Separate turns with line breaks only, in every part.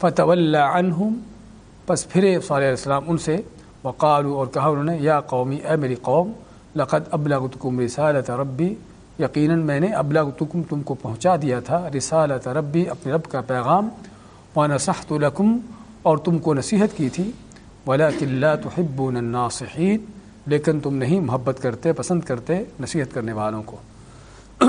فتح اللہ عنہم پس پھرے صلی علیہ السلام ان سے وقالو اور کہا انہوں نے، یا قومی، اے میری قوم، لقد ابلغتکم رسالت ربی، یقیناً میں نے ابلغتکم تم کو پہنچا دیا تھا رسالت ربی، اپنے رب کا پیغام، ونصحت لکم، اور تم کو نصیحت کی تھی، ولیکن لا تحبون الناصحین، لیکن تم نہیں محبت کرتے، پسند کرتے نصیحت کرنے والوں کو۔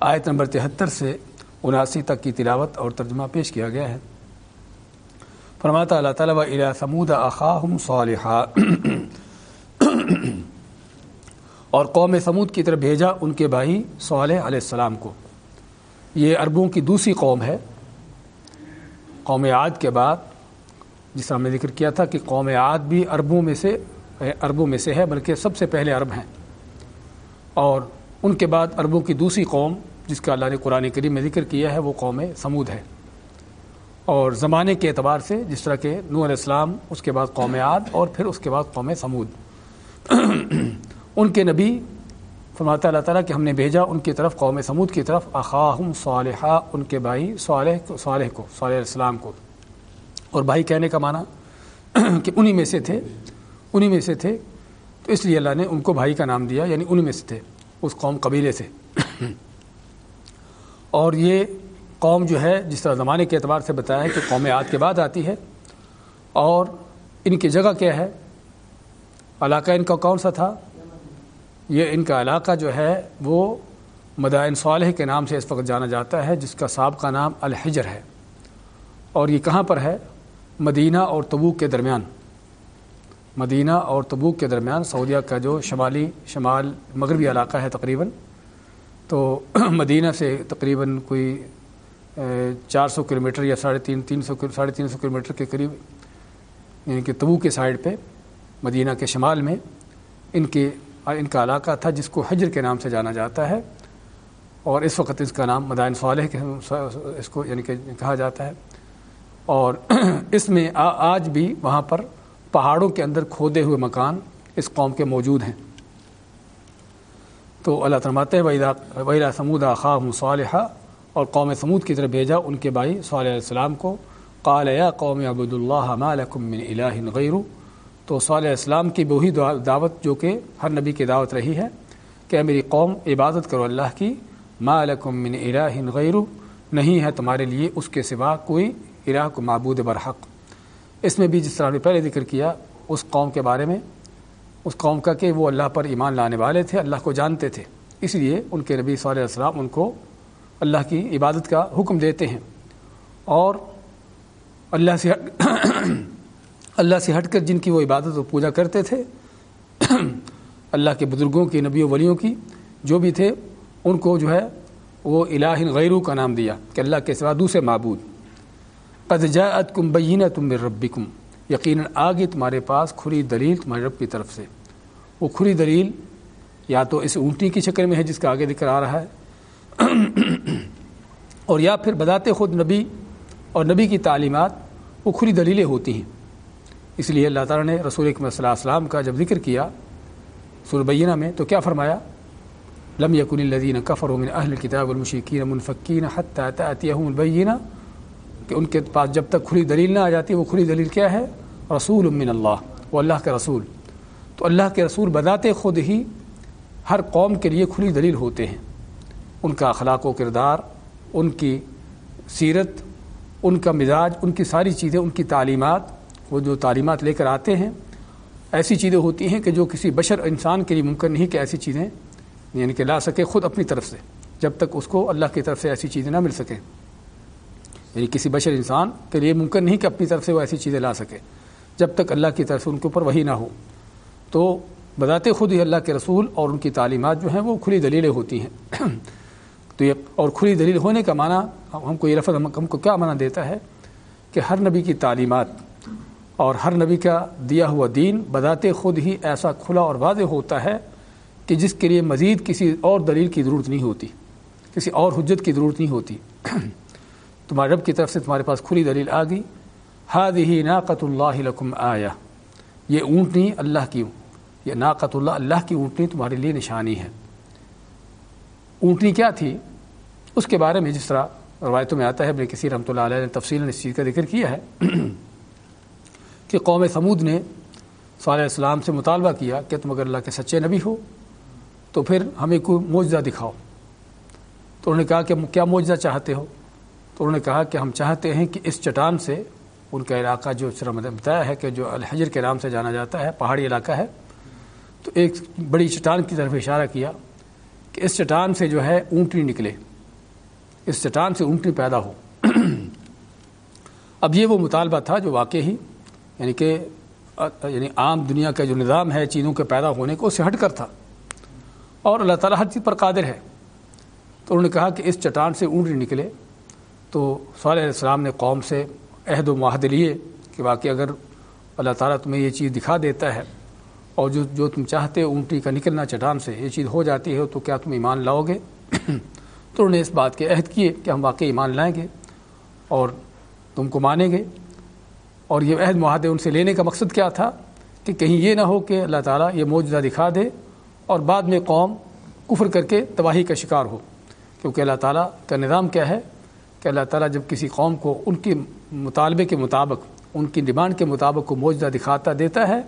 آیت نمبر تہتر سے اناسی تک کی تلاوت اور ترجمہ پیش کیا گیا ہے۔ فرماتا اللہ تعالیٰ و الا سمود اخاہم صالحا۔ اور قوم سمود کی طرف بھیجا ان کے بھائی صالح علیہ السلام کو۔ یہ عربوں کی دوسری قوم ہے۔ قوم عاد کے بعد، جس طرح ہم نے ذکر کیا تھا کہ قوم عاد بھی عربوں میں سے، عربوں میں سے ہے، بلکہ سب سے پہلے عرب ہیں۔ اور ان کے بعد عربوں کی دوسری قوم جس کا اللہ نے قرآن کریم میں ذکر کیا ہے، وہ قوم سمود ہے۔ اور زمانے کے اعتبار سے جس طرح کہ نور علیہ السلام، اس کے بعد قوم عاد اور پھر اس کے بعد قوم سمود۔ ان کے نبی فرماتا اللہ تعالیٰ کہ ہم نے بھیجا ان کی طرف، قوم سمود کی طرف، اخاہم صالحہ ان کے بھائی صالح صالح کو، صالح علیہ السلام کو۔ اور بھائی کہنے کا معنی کہ انہی میں سے تھے، انہی میں سے تھے۔ تو اس لیے اللہ نے ان کو بھائی کا نام دیا یعنی انہی میں سے تھے، اس قوم قبیلے سے۔ اور یہ قوم جو ہے، جس طرح زمانے کے اعتبار سے بتایا کہ قوم عاد کے بعد آتی ہے، اور ان کی جگہ کیا ہے؟ علاقہ ان کا کون سا تھا؟ یہ ان کا علاقہ جو ہے، وہ مدائن صالح کے نام سے اس وقت جانا جاتا ہے، جس کا سابقہ نام الحجر ہے۔ اور یہ کہاں پر ہے؟ مدینہ اور تبوک کے درمیان۔ مدینہ اور تبوک کے درمیان سعودیہ کا جو شمالی شمال مغربی علاقہ ہے تقریباً تو مدینہ سے تقریباً کوئی چار سو کلو میٹر یا ساڑھے تین تین سو ساڑھے تین سو کلو میٹر کے قریب یعنی کہ تبو کے سائڈ پہ، مدینہ کے شمال میں ان کے، ان کا علاقہ تھا جس کو حجر کے نام سے جانا جاتا ہے، اور اس وقت اس کا نام مدائن صالح کے، اس کو یعنی کہ کہا جاتا ہے۔ اور اس میں آج بھی وہاں پر پہاڑوں کے اندر کھودے ہوئے مکان اس قوم کے موجود ہیں۔ تو اللہ تعمات ویلا سمود خواہ صالحہ اور قوم سمود کی طرف بھیجا ان کے بھائی صلی علیہ السلام کو۔ قال یا قوم عبد اللہ من الہ غیر تو صلی علیہ السلام کی وہی دعوت جو کہ ہر نبی کی دعوت رہی ہے کہ میری قوم، عبادت کرو اللہ کی۔ ما لکم من الہ غیر نہیں ہے تمہارے لیے اس کے سوا کوئی الہ کو معبود برحق۔ اس میں بھی جس طرح نے پہلے ذکر کیا، اس قوم کے بارے میں اس قوم کا کہ وہ اللہ پر ایمان لانے والے تھے، اللہ کو جانتے تھے۔ اس لیے ان کے نبی صلی اللہ علیہ السلام ان کو اللہ کی عبادت کا حکم دیتے ہیں۔ اور اللہ سے اللہ سے ہٹ کر جن کی وہ عبادت و پوجا کرتے تھے، اللہ کے بزرگوں کی نبی و ولیوں کی، جو بھی تھے، ان کو جو ہے وہ الہ غیرو کا نام دیا کہ اللہ کے سوا دوسرے معبود۔ قد جاءت کم بینہ تم ربکم۔ یقیناً آگے تمہارے پاس کھلی دلیل تمہارے رب کی طرف سے۔ وہ کھلی دلیل یا تو اس اونٹی کی شکل میں ہے جس کا آگے ذکر آ رہا ہے، اور یا پھر بذات خود نبی اور نبی کی تعلیمات، وہ کھلی دلیلیں ہوتی ہیں۔ اس لیے اللہ تعالیٰ نے رسول اکم صلی اللہ علیہ وسلم کا جب ذکر کیا سربینہ میں، تو کیا فرمایا؟ لم یکن الذین کفروا من اہل کتاب المشرکین منفکین حتی تأتیہم البینہ کہ ان کے پاس جب تک کھلی دلیل نہ آ جاتی وہ کھلی دلیل کیا ہے؟ رسول من اللہ، وہ اللہ کے رسول۔ تو اللہ کے رسول بذات خود ہی ہر قوم کے لیے کھلی دلیل ہوتے ہیں۔ ان کا اخلاق و کردار، ان کی سیرت، ان کا مزاج، ان کی ساری چیزیں، ان کی تعلیمات، وہ جو تعلیمات لے کر آتے ہیں، ایسی چیزیں ہوتی ہیں کہ جو کسی بشر انسان کے لیے ممکن نہیں کہ ایسی چیزیں یعنی کہ لا سکے خود اپنی طرف سے، جب تک اس کو اللہ کی طرف سے ایسی چیزیں نہ مل سکیں۔ یعنی کسی بشر انسان کے لیے ممکن نہیں کہ اپنی طرف سے وہ ایسی چیزیں لا سکے، جب تک اللہ کی طرف سے ان کے اوپر وہی نہ ہو۔ تو بذات خود ہی اللہ کے رسول اور ان کی تعلیمات جو ہیں وہ کھلی دلیلیں ہوتی ہیں۔ تو یہ اور کھلی دلیل ہونے کا معنی ہم کو یہ لفظ ہم کو کیا معنی دیتا ہے کہ ہر نبی کی تعلیمات اور ہر نبی کا دیا ہوا دین بذات خود ہی ایسا کھلا اور واضح ہوتا ہے کہ جس کے لیے مزید کسی اور دلیل کی ضرورت نہیں ہوتی، کسی اور حجت کی ضرورت نہیں ہوتی۔ تمہارے رب کی طرف سے تمہارے پاس کھلی دلیل آ گئی۔ ہاد ہی ناقت اللہ لکم آیا یہ اونٹنی اللہ کی یہ ناقت اللہ اللہ کی اونٹنی تمہارے لیے نشانی ہے۔ اونٹنی کیا تھی؟ اس کے بارے میں جس طرح روایتوں میں آتا ہے، ابن کسی رحمۃ اللہ علیہ نے تفصیل نے اس چیز کا ذکر کیا ہے کہ قوم سمود نے صلی السلام سے مطالبہ کیا کہ تم اگر اللہ کے سچے نبی ہو تو پھر ہمیں کوئی معجزہ دکھاؤ۔ تو انہوں نے کہا کہ کیا معجزہ چاہتے ہو؟ تو انہوں نے کہا کہ ہم چاہتے ہیں کہ اس چٹان سے ان کا علاقہ جو بتایا ہے کہ جو الحجر کے نام سے جانا جاتا ہے، پہاڑی علاقہ ہے، تو ایک بڑی چٹان کی طرف اشارہ کیا کہ اس چٹان سے جو ہے اونٹنی نکلے، اس چٹان سے اونٹنی پیدا ہو۔ اب یہ وہ مطالبہ تھا جو واقع ہی یعنی کہ یعنی عام دنیا کا جو نظام ہے چیزوں کے پیدا ہونے کو اس سے ہٹ کر تھا۔ اور اللہ تعالیٰ ہر چیز پر قادر ہے۔ تو انہوں نے کہا کہ اس چٹان سے اونٹنی نکلے تو صلی علیہ السلام نے قوم سے عہد و معاہدے لیے کہ واقعی اگر اللہ تعالیٰ تمہیں یہ چیز دکھا دیتا ہے اور جو جو تم چاہتے ہو، اونٹی کا نکلنا چٹان سے یہ چیز ہو جاتی ہے، تو کیا تم ایمان لاؤ گے؟ تو انہوں نے اس بات کے عہد کیے کہ ہم واقعی ایمان لائیں گے اور تم کو مانیں گے۔ اور یہ عہد معاہدے ان سے لینے کا مقصد کیا تھا؟ کہ کہیں یہ نہ ہو کہ اللہ تعالیٰ یہ معجزہ دکھا دے اور بعد میں قوم کفر کر کے تباہی کا شکار ہو۔ کیونکہ اللہ تعالیٰ کا نظام کیا ہے؟ کہ اللہ تعالیٰ جب کسی قوم کو ان کی مطالبے کے مطابق، ان کی ڈیمانڈ کے مطابق کو معجزہ دکھاتا دیتا ہے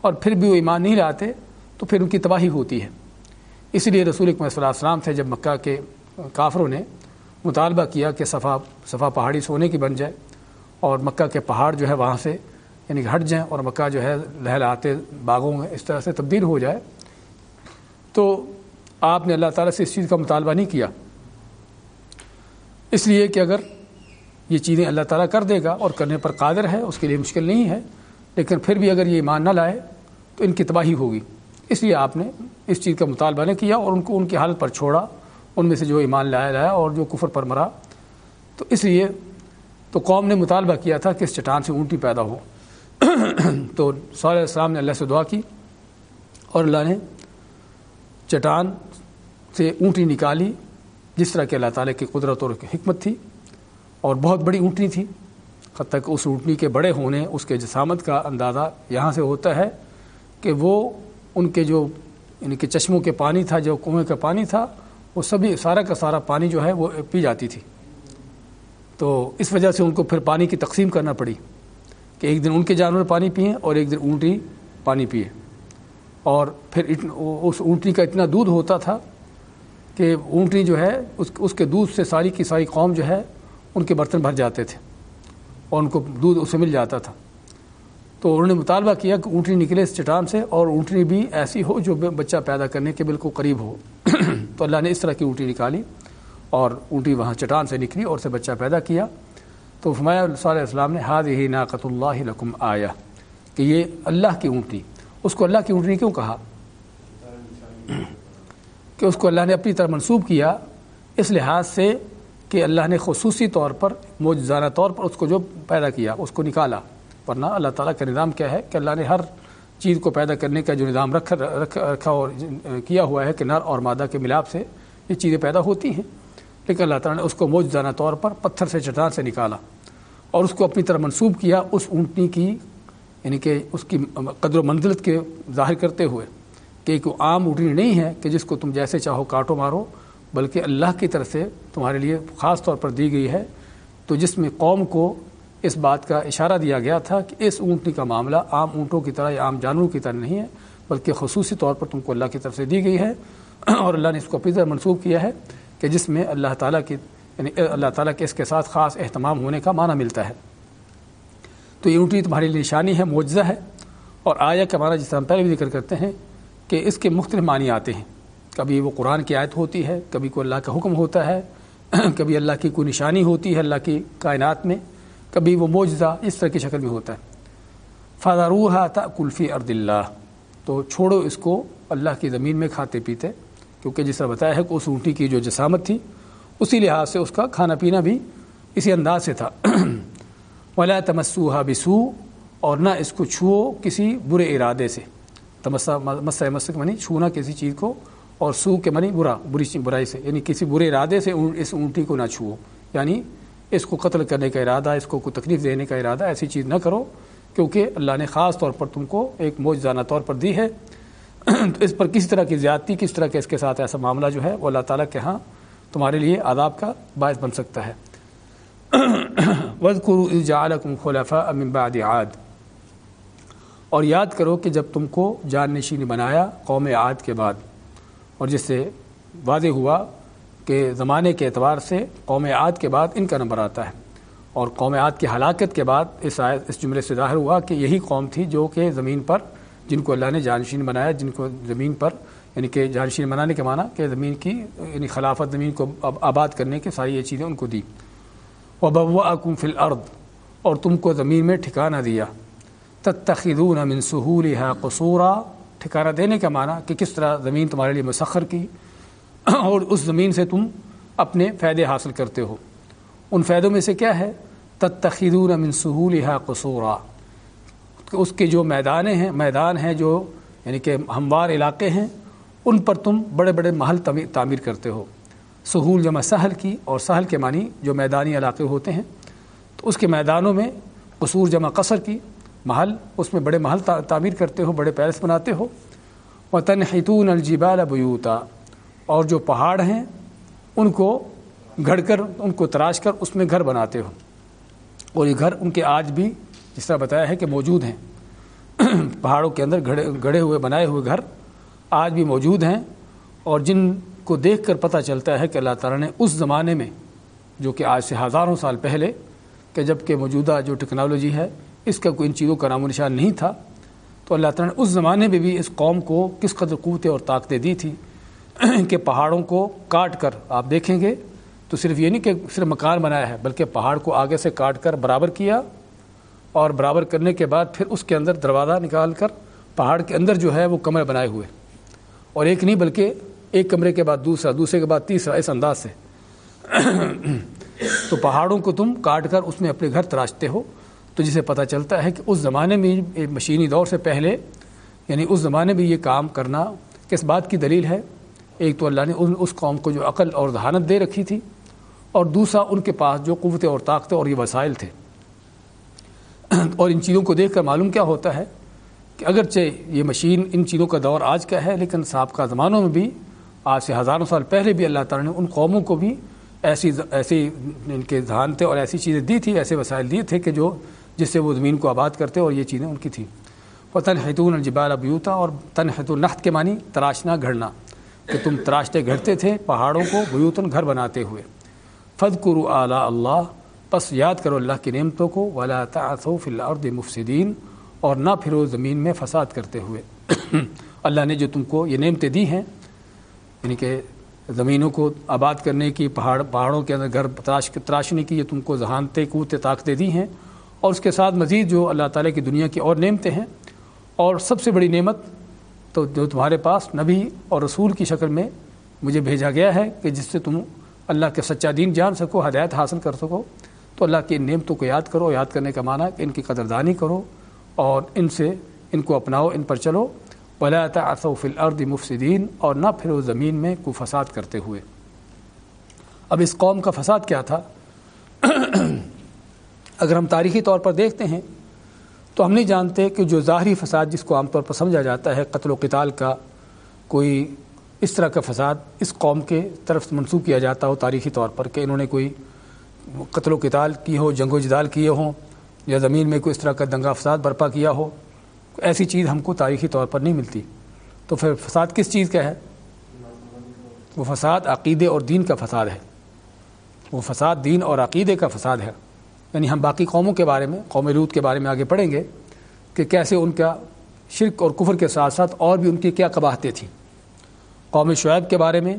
اور پھر بھی وہ ایمان نہیں لاتے، تو پھر ان کی تباہی ہوتی ہے۔ اس لیے رسول اکمل صلی اللہ علیہ وسلم سے جب مکہ کے کافروں نے مطالبہ کیا کہ صفا صفا پہاڑی سونے کی بن جائے اور مکہ کے پہاڑ جو ہے وہاں سے یعنی ہٹ جائیں اور مکہ جو ہے لہلاتے باغوں میں اس طرح سے تبدیل ہو جائے۔ تو آپ نے اللہ تعالیٰ سے اس چیز کا مطالبہ نہیں کیا۔ اس لیے کہ اگر یہ چیزیں اللہ تعالیٰ کر دے گا اور کرنے پر قادر ہے، اس کے لیے مشکل نہیں ہے، لیکن پھر بھی اگر یہ ایمان نہ لائے تو ان کی تباہی ہوگی۔ اس لیے آپ نے اس چیز کا مطالبہ نہیں کیا اور ان کو ان کی حالت پر چھوڑا، ان میں سے جو ایمان لایا لایا اور جو کفر پر مرا۔ تو اس لیے تو قوم نے مطالبہ کیا تھا کہ اس چٹان سے اونٹی پیدا ہو۔ تو صلی السلام نے اللہ سے دعا کی اور اللہ نے چٹان سے اونٹی نکالی۔ جس طرح کہ اللہ تعالیٰ کی قدرت اور حکمت تھی اور بہت بڑی اونٹنی تھی، حد تک اس اونٹنی کے بڑے ہونے، اس کے جسامت کا اندازہ یہاں سے ہوتا ہے کہ وہ ان کے جو یعنی کہ چشموں کے پانی تھا، جو کنویں کا پانی تھا، وہ سبھی، سارا کا سارا پانی جو ہے وہ پی جاتی تھی۔ تو اس وجہ سے ان کو پھر پانی کی تقسیم کرنا پڑی کہ ایک دن ان کے جانور پانی پئیں اور ایک دن اونٹی پانی پیے اور پھر اس اونٹی کا اتنا دودھ ہوتا تھا کہ اونٹنی جو ہے، اس اس کے دودھ سے ساری کی ساری قوم جو ہے، ان کے برتن بھر جاتے تھے اور ان کو دودھ اسے مل جاتا تھا۔ تو انہوں نے مطالبہ کیا کہ اونٹنی نکلے اس چٹان سے اور اونٹنی بھی ایسی ہو جو بچہ پیدا کرنے کے بالکل قریب ہو۔ تو اللہ نے اس طرح کی اونٹی نکالی اور اونٹی وہاں چٹان سے نکلی اور اسے بچہ پیدا کیا۔ تو فمایا صلی اللہ علیہ السلام نے ہاد ہی ناقت اللہ لکم آیا کہ یہ اللہ کی اونٹنی۔ اس کو اللہ کی اونٹنی کیوں کہا؟ کہ اس کو اللہ نے اپنی طرح منسوب کیا، اس لحاظ سے کہ اللہ نے خصوصی طور پر موجزانہ طور پر اس کو جو پیدا کیا، اس کو نکالا۔ ورنہ اللہ تعالیٰ کا نظام کیا ہے کہ اللہ نے ہر چیز کو پیدا کرنے کا جو نظام رکھا رکھا اور کیا ہوا ہے کہ نر اور مادہ کے ملاپ سے یہ چیزیں پیدا ہوتی ہیں۔ لیکن اللہ تعالیٰ نے اس کو موجزانہ طور پر پتھر سے، چٹان سے نکالا اور اس کو اپنی طرح منسوب کیا، اس اونٹنی کی یعنی کہ اس کی قدر و منزلت کے ظاہر کرتے ہوئے۔ کہ ایک عام اونٹنی نہیں ہے کہ جس کو تم جیسے چاہو کاٹو مارو، بلکہ اللہ کی طرف سے تمہارے لیے خاص طور پر دی گئی ہے۔ تو جس میں قوم کو اس بات کا اشارہ دیا گیا تھا کہ اس اونٹنی کا معاملہ عام اونٹوں کی طرح یا عام جانوروں کی طرح نہیں ہے، بلکہ خصوصی طور پر تم کو اللہ کی طرف سے دی گئی ہے۔ اور اللہ نے اس کو طرح منسوخ کیا ہے کہ جس میں اللہ تعالیٰ کی یعنی اللہ تعالیٰ کے اس کے ساتھ خاص اہتمام ہونے کا معنی ملتا ہے۔ تو یہ اونٹی تمہاری نشانی ہے، معجزہ ہے۔ اور آیا کا معنی جس طرح ہم پہلے بھی ذکر کرتے ہیں کہ اس کے مختلف معنی آتے ہیں۔ کبھی وہ قرآن کی آیت ہوتی ہے، کبھی کوئی اللہ کا حکم ہوتا ہے، کبھی اللہ کی کوئی نشانی ہوتی ہے اللہ کی کائنات میں، کبھی وہ معجزہ اس طرح کی شکل میں ہوتا ہے۔ فضاروحا تھا کلفی ارد اللہ تو چھوڑو اس کو اللہ کی زمین میں کھاتے پیتے، کیونکہ جس طرح بتایا ہے کہ اس اونٹی کی جو جسامت تھی، اسی لحاظ سے اس کا کھانا پینا بھی اسی انداز سے تھا۔ ولا تمسوحا بسو اور نہ اس کو چھو کسی برے ارادے سے۔ تمسا مسا مسک منی چھونا کسی چیز کو اور سو کے منی برا، بری برائی سے یعنی کسی برے ارادے سے اس اونٹی کو نہ چھوؤ۔ یعنی اس کو قتل کرنے کا ارادہ، اس کو کوئی تکلیف دینے کا ارادہ، ایسی چیز نہ کرو۔ کیونکہ اللہ نے خاص طور پر تم کو ایک موجزانہ طور پر دی ہے۔ تو اس پر کسی طرح کی زیادتی، کس طرح کے اس کے ساتھ ایسا معاملہ جو ہے، وہ اللہ تعالیٰ کے ہاں تمہارے لیے آداب کا باعث بن سکتا ہے۔ وزقر جعلکم خلفاء من بعد عاد۔ اور یاد کرو کہ جب تم کو جان نشین بنایا قوم عاد کے بعد، اور جس سے واضح ہوا کہ زمانے کے اعتبار سے قوم عاد کے بعد ان کا نمبر آتا ہے، اور قوم عاد کی ہلاکت کے بعد اس آیت، اس جملے سے ظاہر ہوا کہ یہی قوم تھی جو کہ زمین پر، جن کو اللہ نے جانشین بنایا، جن کو زمین پر یعنی کہ جانشین بنانے کے معنی کہ زمین کی یعنی خلافت زمین کو آباد کرنے کی ساری یہ چیزیں ان کو دی۔ و بوا اکم فل ارد اور تم کو زمین میں ٹھکانہ دیا۔ تتخذون من سہولها قصورا؟ ٹھکانہ دینے کا معنی کہ کس طرح زمین تمہارے لیے مسخر کی اور اس زمین سے تم اپنے فائدے حاصل کرتے ہو۔ ان فائدوں میں سے کیا ہے؟ تتخذون من سہولها قصورا۔ اس کے جو میدان ہیں میدان ہیں جو یعنی کہ ہموار علاقے ہیں، ان پر تم بڑے بڑے محل تعمیر کرتے ہو۔ سہول جمع سہل کی اور سہل کے معنی جو میدانی علاقے ہوتے ہیں۔ تو اس کے میدانوں میں قصور جمع قصر کی محل، اس میں بڑے محل تعمیر کرتے ہو، بڑے پیرس بناتے ہو۔ و تنحتون الجبال بیوتا اور جو پہاڑ ہیں، ان کو گھڑ کر، ان کو تراش کر اس میں گھر بناتے ہو۔ اور یہ گھر ان کے آج بھی جس طرح بتایا ہے کہ موجود ہیں۔ پہاڑوں کے اندر گھڑے گڑے ہوئے، بنائے ہوئے گھر آج بھی موجود ہیں۔ اور جن کو دیکھ کر پتہ چلتا ہے کہ اللہ تعالیٰ نے اس زمانے میں، جو کہ آج سے ہزاروں سال پہلے، کہ جبکہ موجودہ جو ٹیکنالوجی ہے اس کا کوئی ان چیزوں کا نام و نشان نہیں تھا۔ تو اللہ تعالیٰ نے اس زمانے میں بھی اس قوم کو کس قدر قوتیں اور طاقتیں دی تھی کہ پہاڑوں کو کاٹ کر آپ دیکھیں گے تو صرف یہ نہیں کہ صرف مکان بنایا ہے، بلکہ پہاڑ کو آگے سے کاٹ کر برابر کیا اور برابر کرنے کے بعد پھر اس کے اندر دروازہ نکال کر پہاڑ کے اندر جو ہے وہ کمرے بنائے ہوئے۔ اور ایک نہیں بلکہ ایک کمرے کے بعد دوسرا، دوسرے کے بعد تیسرا، اس انداز سے۔ تو پہاڑوں کو تم کاٹ کر اس میں اپنے گھر تراشتے ہو۔ تو جسے پتہ چلتا ہے کہ اس زمانے میں مشینی دور سے پہلے یعنی اس زمانے میں یہ کام کرنا کس بات کی دلیل ہے؟ ایک تو اللہ نے اس قوم کو جو عقل اور ذہانت دے رکھی تھی، اور دوسرا ان کے پاس جو قوتیں اور طاقتیں اور یہ وسائل تھے۔ اور ان چیزوں کو دیکھ کر معلوم کیا ہوتا ہے کہ اگرچہ یہ مشین ان چیزوں کا دور آج کا ہے، لیکن سابقہ زمانوں میں بھی، آج سے ہزاروں سال پہلے بھی اللہ تعالیٰ نے ان قوموں کو بھی ایسی ایسی ان کے ذہانتیں اور ایسی چیزیں دی تھی، ایسے وسائل دیے تھے کہ جو جس سے وہ زمین کو آباد کرتے اور یہ چیزیں ان کی تھیں۔ وہ تنحتون الجبال ابیوتا اور تنحت النحت کے معنی تراشنا گھڑنا، کہ تم تراشتے گھڑتے تھے پہاڑوں کو بیوتن گھر بناتے ہوئے۔ فد کرو اعلیٰ اللہ پس یاد کرو اللہ کی نعمتوں کو، ولا تعصف الارض مفسدین اور نہ پھرو زمین میں فساد کرتے ہوئے۔ اللہ نے جو تم کو یہ نعمتیں دی ہیں یعنی کہ زمینوں کو آباد کرنے کی، پہاڑ، پہاڑوں کے اندر گھر تراش، تراشنے کی، یہ تم کو ذہانتیں قوت طاقتیں دی ہیں۔ اور اس کے ساتھ مزید جو اللہ تعالیٰ کی دنیا کی اور نعمتیں ہیں، اور سب سے بڑی نعمت تو جو تمہارے پاس نبی اور رسول کی شکل میں مجھے بھیجا گیا ہے کہ جس سے تم اللہ کے سچا دین جان سکو، ہدایت حاصل کر سکو، تو اللہ کی ان نعمتوں کو یاد کرو۔ یاد کرنے کا معنی کہ ان کی قدردانی کرو اور ان سے ان کو اپناؤ، ان پر چلو۔ ولا تعصف الارض مفسدین اور نہ پھر زمین میں کو فساد کرتے ہوئے۔ اب اس قوم کا فساد کیا تھا؟ اگر ہم تاریخی طور پر دیکھتے ہیں، تو ہم نہیں جانتے کہ جو ظاہری فساد جس کو عام طور پر سمجھا جاتا ہے، قتل و قتال کا کوئی اس طرح کا فساد اس قوم کے طرف منسوخ کیا جاتا ہو تاریخی طور پر کہ انہوں نے کوئی قتل و قتال کی ہو، جنگ و جدال کیے ہوں یا زمین میں کوئی اس طرح کا دنگا فساد برپا کیا ہو، ایسی چیز ہم کو تاریخی طور پر نہیں ملتی۔ تو پھر فساد کس چیز کا ہے؟ وہ فساد عقیدے اور دین کا فساد ہے۔ وہ فساد دین اور عقیدے کا فساد ہے۔ یعنی ہم باقی قوموں کے بارے میں، قوم لوت کے بارے میں آگے پڑھیں گے کہ کیسے ان کا شرک اور کفر کے ساتھ ساتھ اور بھی ان کی کیا قباہتیں تھیں۔ قوم شعیب کے بارے میں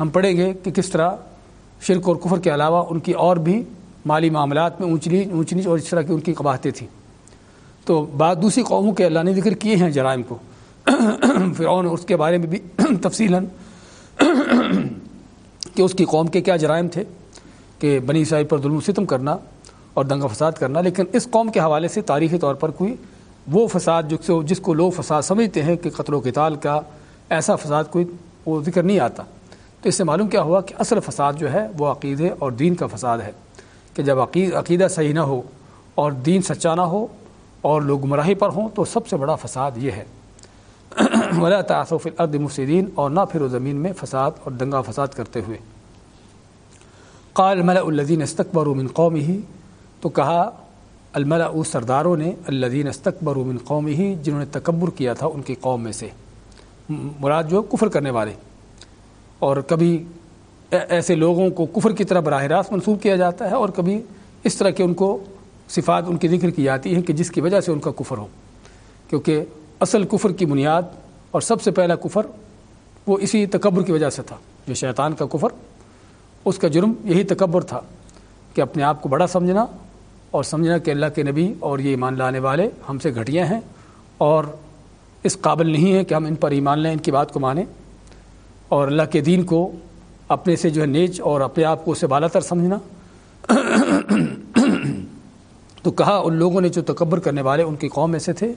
ہم پڑھیں گے کہ کس طرح شرک اور کفر کے علاوہ ان کی اور بھی مالی معاملات میں اونچ نیچ اونچ نیچ اور اس طرح کی ان کی قباہتیں تھیں۔ تو بعض دوسری قوموں کے اللہ نے ذکر کیے ہیں جرائم کو۔ فرعون اس کے بارے میں بھی تفصیل کہ اس کی قوم کے کیا جرائم تھے کہ بنی عیسائی پر ظلم و ستم کرنا اور دنگا فساد کرنا، لیکن اس قوم کے حوالے سے تاریخی طور پر کوئی وہ فساد جو جس کو لوگ فساد سمجھتے ہیں کہ قتل و قتال کا ایسا فساد کوئی وہ ذکر نہیں آتا۔ تو اس سے معلوم کیا ہوا کہ اصل فساد جو ہے وہ عقیدے اور دین کا فساد ہے۔ کہ جب عقید عقیدہ صحیح نہ ہو اور دین سچا نہ ہو اور لوگ گمراہی پر ہوں، تو سب سے بڑا فساد یہ ہے۔ ولا تعصف الارض مفسدین اور نہ پھر زمین میں فساد اور دنگا فساد کرتے ہوئے۔ قال الملأ الذين استكبروا من قومه تو کہا الملا اس سرداروں نے الدین استقبر من قوم ہی جنہوں نے تکبر کیا تھا ان کی قوم میں سے. مراد جو کفر کرنے والے. اور کبھی ایسے لوگوں کو کفر کی طرح براہ راست منسوخ کیا جاتا ہے اور کبھی اس طرح کے ان کو صفات ان کی ذکر کی جاتی ہیں کہ جس کی وجہ سے ان کا کفر ہو. کیونکہ اصل کفر کی بنیاد اور سب سے پہلا کفر وہ اسی تکبر کی وجہ سے تھا، جو شیطان کا کفر. اس کا جرم یہی تکبر تھا کہ اپنے آپ کو بڑا سمجھنا اور سمجھنا کہ اللہ کے نبی اور یہ ایمان لانے والے ہم سے گھٹیا ہیں اور اس قابل نہیں ہے کہ ہم ان پر ایمان لیں ان کی بات کو مانیں۔ اور اللہ کے دین کو اپنے سے جو ہے نیچ اور اپنے آپ کو اسے بالا تر سمجھنا۔ تو کہا، ان لوگوں نے جو تکبر کرنے والے ان کی قوم میں سے تھے۔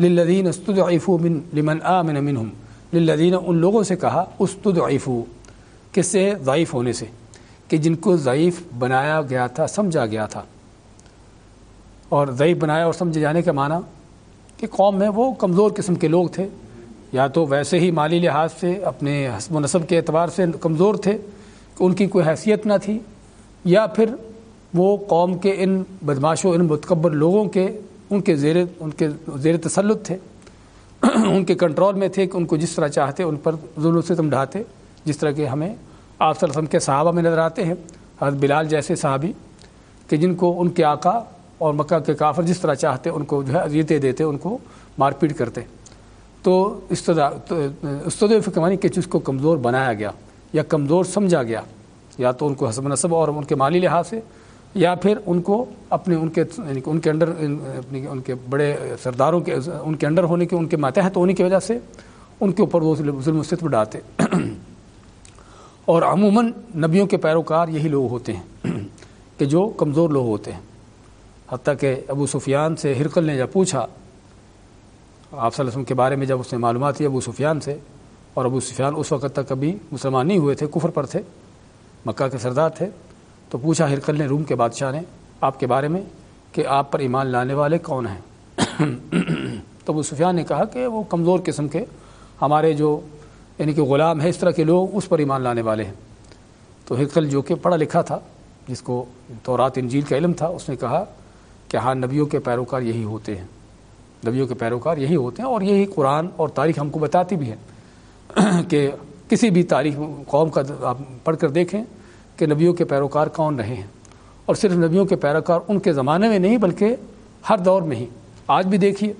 للذین استضعفوا من لمن آمن منہم۔ للذین، ان لوگوں سے کہا، استضعفوا۔ کس سے؟ ضعیف ہونے سے۔ کہ جن کو ضعیف بنایا گیا تھا، سمجھا گیا تھا۔ اور ضعیف بنایا اور سمجھے جانے کا معنی کہ قوم میں وہ کمزور قسم کے لوگ تھے، یا تو ویسے ہی مالی لحاظ سے اپنے حسب و نصب کے اعتبار سے کمزور تھے کہ ان کی کوئی حیثیت نہ تھی، یا پھر وہ قوم کے ان بدماشوں ان متکبر لوگوں کے، ان کے زیر، ان کے زیر تسلط تھے، ان کے کنٹرول میں تھے کہ ان کو جس طرح چاہتے ان پر ظلم سے تم ڈھاتے، جس طرح کے ہمیں آپ صلی اللہ علیہ وسلم کے صحابہ میں نظر آتے ہیں، حضرت بلال جیسے صحابی کہ جن کو ان کے آقا اور مکہ کے کافر جس طرح چاہتے ان کو جو ہے اذیتیں دیتے، ان کو مار پیٹ کرتے۔ تو استد فکمانی کے چیز کو کمزور بنایا گیا یا کمزور سمجھا گیا، یا تو ان کو حسب نصب اور ان کے مالی لحاظ سے، یا پھر ان کو اپنے، ان کے یعنی ان کے انڈر ان کے بڑے سرداروں کے، ان کے انڈر ہونے کے، ان کے ماتحت ہونے کی وجہ سے ان کے اوپر وہ ظلم و ستم ڈالتے۔ اور عموماً نبیوں کے پیروکار یہی لوگ ہوتے ہیں کہ جو کمزور لوگ ہوتے ہیں۔ حتیٰ کہ ابو سفیان سے ہرکل نے جب پوچھا، آپ صلی اللہ علیہ وسلم کے بارے میں جب اس نے معلومات دی ابو سفیان سے، اور ابو سفیان اس وقت تک کبھی مسلمان نہیں ہوئے تھے، کفر پر تھے، مکہ کے سردار تھے، تو پوچھا ہرکل نے روم کے بادشاہ نے آپ کے بارے میں کہ آپ پر ایمان لانے والے کون ہیں؟ تو ابو سفیان نے کہا کہ وہ کمزور قسم کے ہمارے جو یعنی کہ غلام ہے اس طرح کے لوگ اس پر ایمان لانے والے ہیں۔ تو ہرکل جو کہ پڑھا لکھا تھا، جس کو تورات، انجیل کا علم تھا، اس نے کہا کہ ہاں نبیوں کے پیروکار یہی ہوتے ہیں۔ نبیوں کے پیروکار یہی ہوتے ہیں اور یہی قرآن اور تاریخ ہم کو بتاتی بھی ہے کہ کسی بھی تاریخ قوم کا آپ پڑھ کر دیکھیں کہ نبیوں کے پیروکار کون رہے ہیں۔ اور صرف نبیوں کے پیروکار ان کے زمانے میں نہیں بلکہ ہر دور میں ہی۔ آج بھی دیکھیے،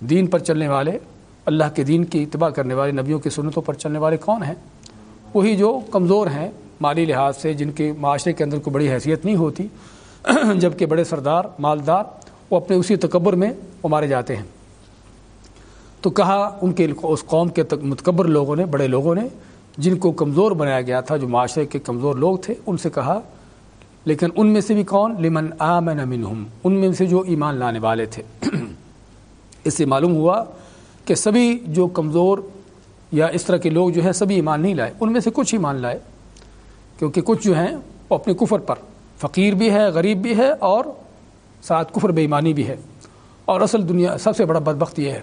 دین پر چلنے والے، اللہ کے دین کی اتباع کرنے والے، نبیوں کی سنتوں پر چلنے والے کون ہیں؟ وہی جو کمزور ہیں مالی لحاظ سے، جن کے معاشرے کے اندر کوئی بڑی حیثیت نہیں ہوتی جبکہ بڑے سردار، مالدار، وہ اپنے اسی تکبر میں وہ مارے جاتے ہیں۔ تو کہا ان کے اس قوم کے متکبر لوگوں نے، بڑے لوگوں نے، جن کو کمزور بنایا گیا تھا، جو معاشرے کے کمزور لوگ تھے، ان سے کہا، لیکن ان میں سے بھی کون؟ لمن آمن منہم۔ ان میں سے جو ایمان لانے والے تھے۔ اس سے معلوم ہوا کہ سبھی جو کمزور یا اس طرح کے لوگ جو ہے سبھی ایمان نہیں لائے۔ ان میں سے کچھ ایمان لائے، کیونکہ کچھ جو ہیں، وہ اپنے کفر پر فقیر بھی ہے، غریب بھی ہے اور ساتھ کفر بے ایمانی بھی ہے۔ اور اصل دنیا، سب سے بڑا بدبخت یہ ہے۔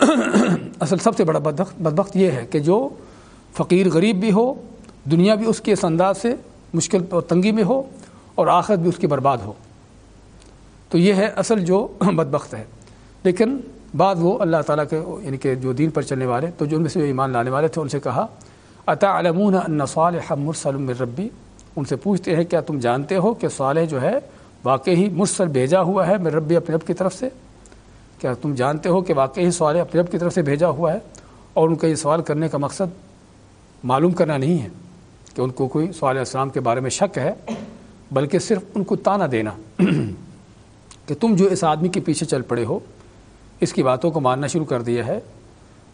اصل سب سے بڑا بدبخت یہ ہے کہ جو فقیر غریب بھی ہو، دنیا بھی اس کے اس انداز سے مشکل اور تنگی میں ہو اور آخرت بھی اس کی برباد ہو۔ تو یہ ہے اصل جو بدبخت ہے۔ لیکن بعد وہ اللہ تعالیٰ کے یعنی کہ جو دین پر چلنے والے، تو جو ان میں سے جو ایمان لانے والے تھے، ان سے کہا عطا علمون ان صالح مرسل ربی ان سے پوچھتے ہیں، کیا تم جانتے ہو کہ صالح جو ہے واقعی مرسل بھیجا ہوا ہے میرے ربی اپنے رب کی طرف سے؟ کیا تم جانتے ہو کہ واقعی صالح اپنے رب کی طرف سے بھیجا ہوا ہے اور ان کا یہ سوال کرنے کا مقصد معلوم کرنا نہیں ہے کہ ان کو کوئی سوال السلام کے بارے میں شک ہے، بلکہ صرف ان کو تانا دینا کہ تم جو اس آدمی کے پیچھے چل پڑے ہو، اس کی باتوں کو ماننا شروع کر دیا ہے،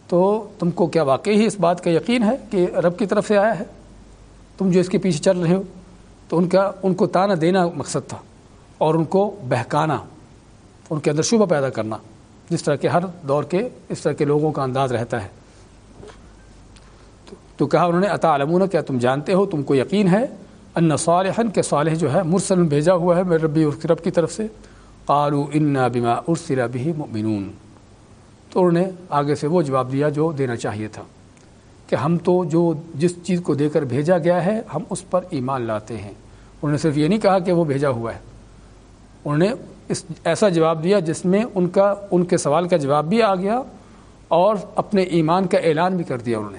تو تم کو کیا واقعی ہی اس بات کا یقین ہے کہ رب کی طرف سے آیا ہے؟ تم جو اس کے پیچھے چل رہے ہو، تو ان کا، ان کو تانا دینا مقصد تھا اور ان کو بہکانا، ان کے اندر شبہ پیدا کرنا، جس طرح کے ہر دور کے، اس طرح کے لوگوں کا انداز رہتا ہے۔ تو کہا انہوں نے عطا علمون کیا تم جانتے ہو؟ تم کو یقین ہے؟ ان صالحن کہ صالح جو ہے مرسل بھیجا ہوا ہے میرے ربی رب کی طرف سے؟ قالو ان بما ارسل به مؤمنون. تو انہوں نے آگے سے وہ جواب دیا جو دینا چاہیے تھا۔ کہ ہم تو جو جس چیز کو دے کر بھیجا گیا ہے، ہم اس پر ایمان لاتے ہیں۔ انہوں نے صرف یہ نہیں کہا کہ وہ بھیجا ہوا ہے۔ انہوں نے اس ایسا جواب دیا جس میں ان کا، ان کے سوال کا جواب بھی آ گیا اور اپنے ایمان کا اعلان بھی کر دیا انہوں نے۔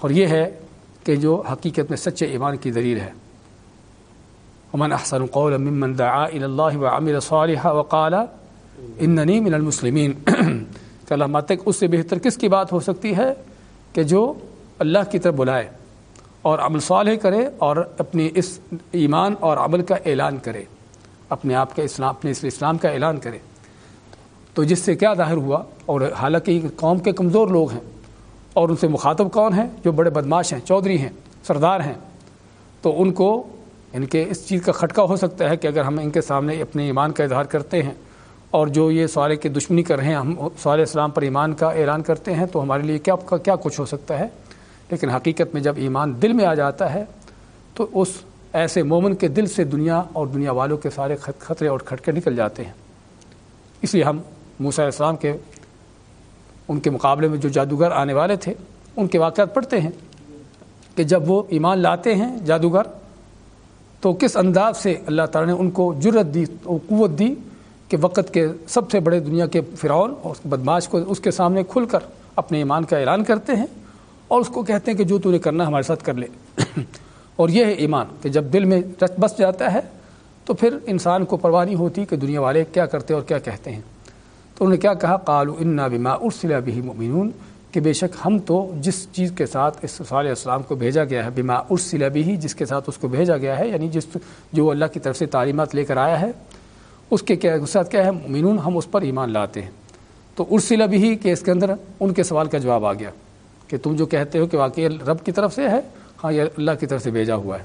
اور یہ ہے کہ جو حقیقت میں سچے ایمان کی دلیل ہے۔ امن احسن قول ممن دعا الى اللہ وعمل صالحا وقال اننی من المسلمین۔ کہ اللہ تک اس سے بہتر کس کی بات ہو سکتی ہے؟ کہ جو اللہ کی طرف بلائے اور عمل صالح کرے اور اپنی اس ایمان اور عمل کا اعلان کرے، اپنے آپ کا اسلام، اپنے اس اسلام کا اعلان کرے۔ تو جس سے کیا ظاہر ہوا اور حالانکہ قوم کے کمزور لوگ ہیں اور ان سے مخاطب کون ہیں؟ جو بڑے بدماش ہیں، چودھری ہیں، سردار ہیں۔ تو ان کو ان کے اس چیز کا کھٹکا ہو سکتا ہے کہ اگر ہم ان کے سامنے اپنے ایمان کا اظہار کرتے ہیں اور جو یہ سوال کی دشمنی کر رہے ہیں، ہم سوال اسلام پر ایمان کا اعلان کرتے ہیں، تو ہمارے لیے کیا کیا کچھ ہو سکتا ہے؟ لیکن حقیقت میں جب ایمان دل میں آ جاتا ہے، تو اس ایسے مومن کے دل سے دنیا اور دنیا والوں کے سارے خطرے اور کھٹکے نکل جاتے ہیں۔ اس لیے ہم موسیٰ السلام کے، ان کے مقابلے میں جو جادوگر آنے والے تھے، ان کے واقعات پڑھتے ہیں کہ جب وہ ایمان لاتے ہیں جادوگر، تو کس انداز سے اللہ تعالیٰ نے ان کو جرت دی، قوت دی کہ وقت کے سب سے بڑے دنیا کے فرعون اور بدماش کو اس کے سامنے کھل کر اپنے ایمان کا اعلان کرتے ہیں اور اس کو کہتے ہیں کہ جو تو نے کرنا ہمارے ساتھ کر لے۔ اور یہ ہے ایمان کہ جب دل میں رچ بس جاتا ہے تو پھر انسان کو پرواہ نہیں ہوتی کہ دنیا والے کیا کرتے اور کیا کہتے ہیں۔ تو انہوں نے کیا کہا؟ قالو انا بما ارسل به مؤمنون، کہ بے شک ہم تو جس چیز کے ساتھ اس علیہ السلام کو بھیجا گیا ہے، بما ارسل به، جس کے ساتھ اس کو بھیجا گیا ہے یعنی جس جو اللہ کی طرف سے تعلیمات لے کر آیا ہے اس کے کیا ساتھ کیا ہے؟ مینون ہم اس پر ایمان لاتے ہیں۔ تو ارسلا بھی کہ اس کے اندر ان کے سوال کا جواب آ گیا کہ تم جو کہتے ہو کہ واقعی رب کی طرف سے ہے ہاں یہ اللہ کی طرف سے بھیجا ہوا ہے۔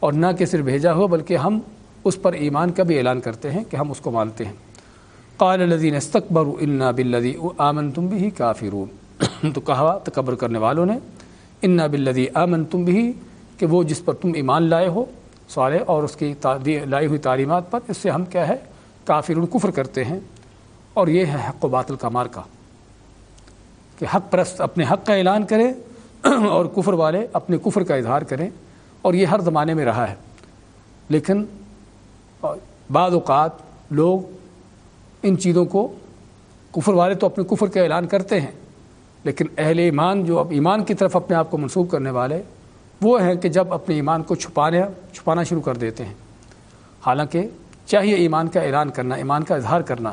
اور نہ کہ صرف بھیجا ہو بلکہ ہم اس پر ایمان کا بھی اعلان کرتے ہیں کہ ہم اس کو مانتے ہیں۔ قال الذين استكبروا انا بالذي امنتم به كافرون۔ تو کہا تکبر کرنے والوں نے انا بالذي امنتم به کہ وہ جس پر تم ایمان لائے ہو صالح اور اس کی لائی ہوئی تعلیمات پر اس سے ہم کیا ہے؟ کافر کفر کرتے ہیں اور یہ ہے حق و باطل کا مارکا کہ حق پرست اپنے حق کا اعلان کرے اور کفر والے اپنے کفر کا اظہار کریں اور یہ ہر زمانے میں رہا ہے۔ لیکن بعض اوقات لوگ ان چیزوں کو کفر والے تو اپنے کفر کا اعلان کرتے ہیں، لیکن اہل ایمان جو اب ایمان کی طرف اپنے آپ کو منسوخ کرنے والے وہ ہیں کہ جب اپنے ایمان کو چھپانے چھپانا شروع کر دیتے ہیں۔ حالانکہ چاہیے ایمان کا اعلان کرنا، ایمان کا اظہار کرنا۔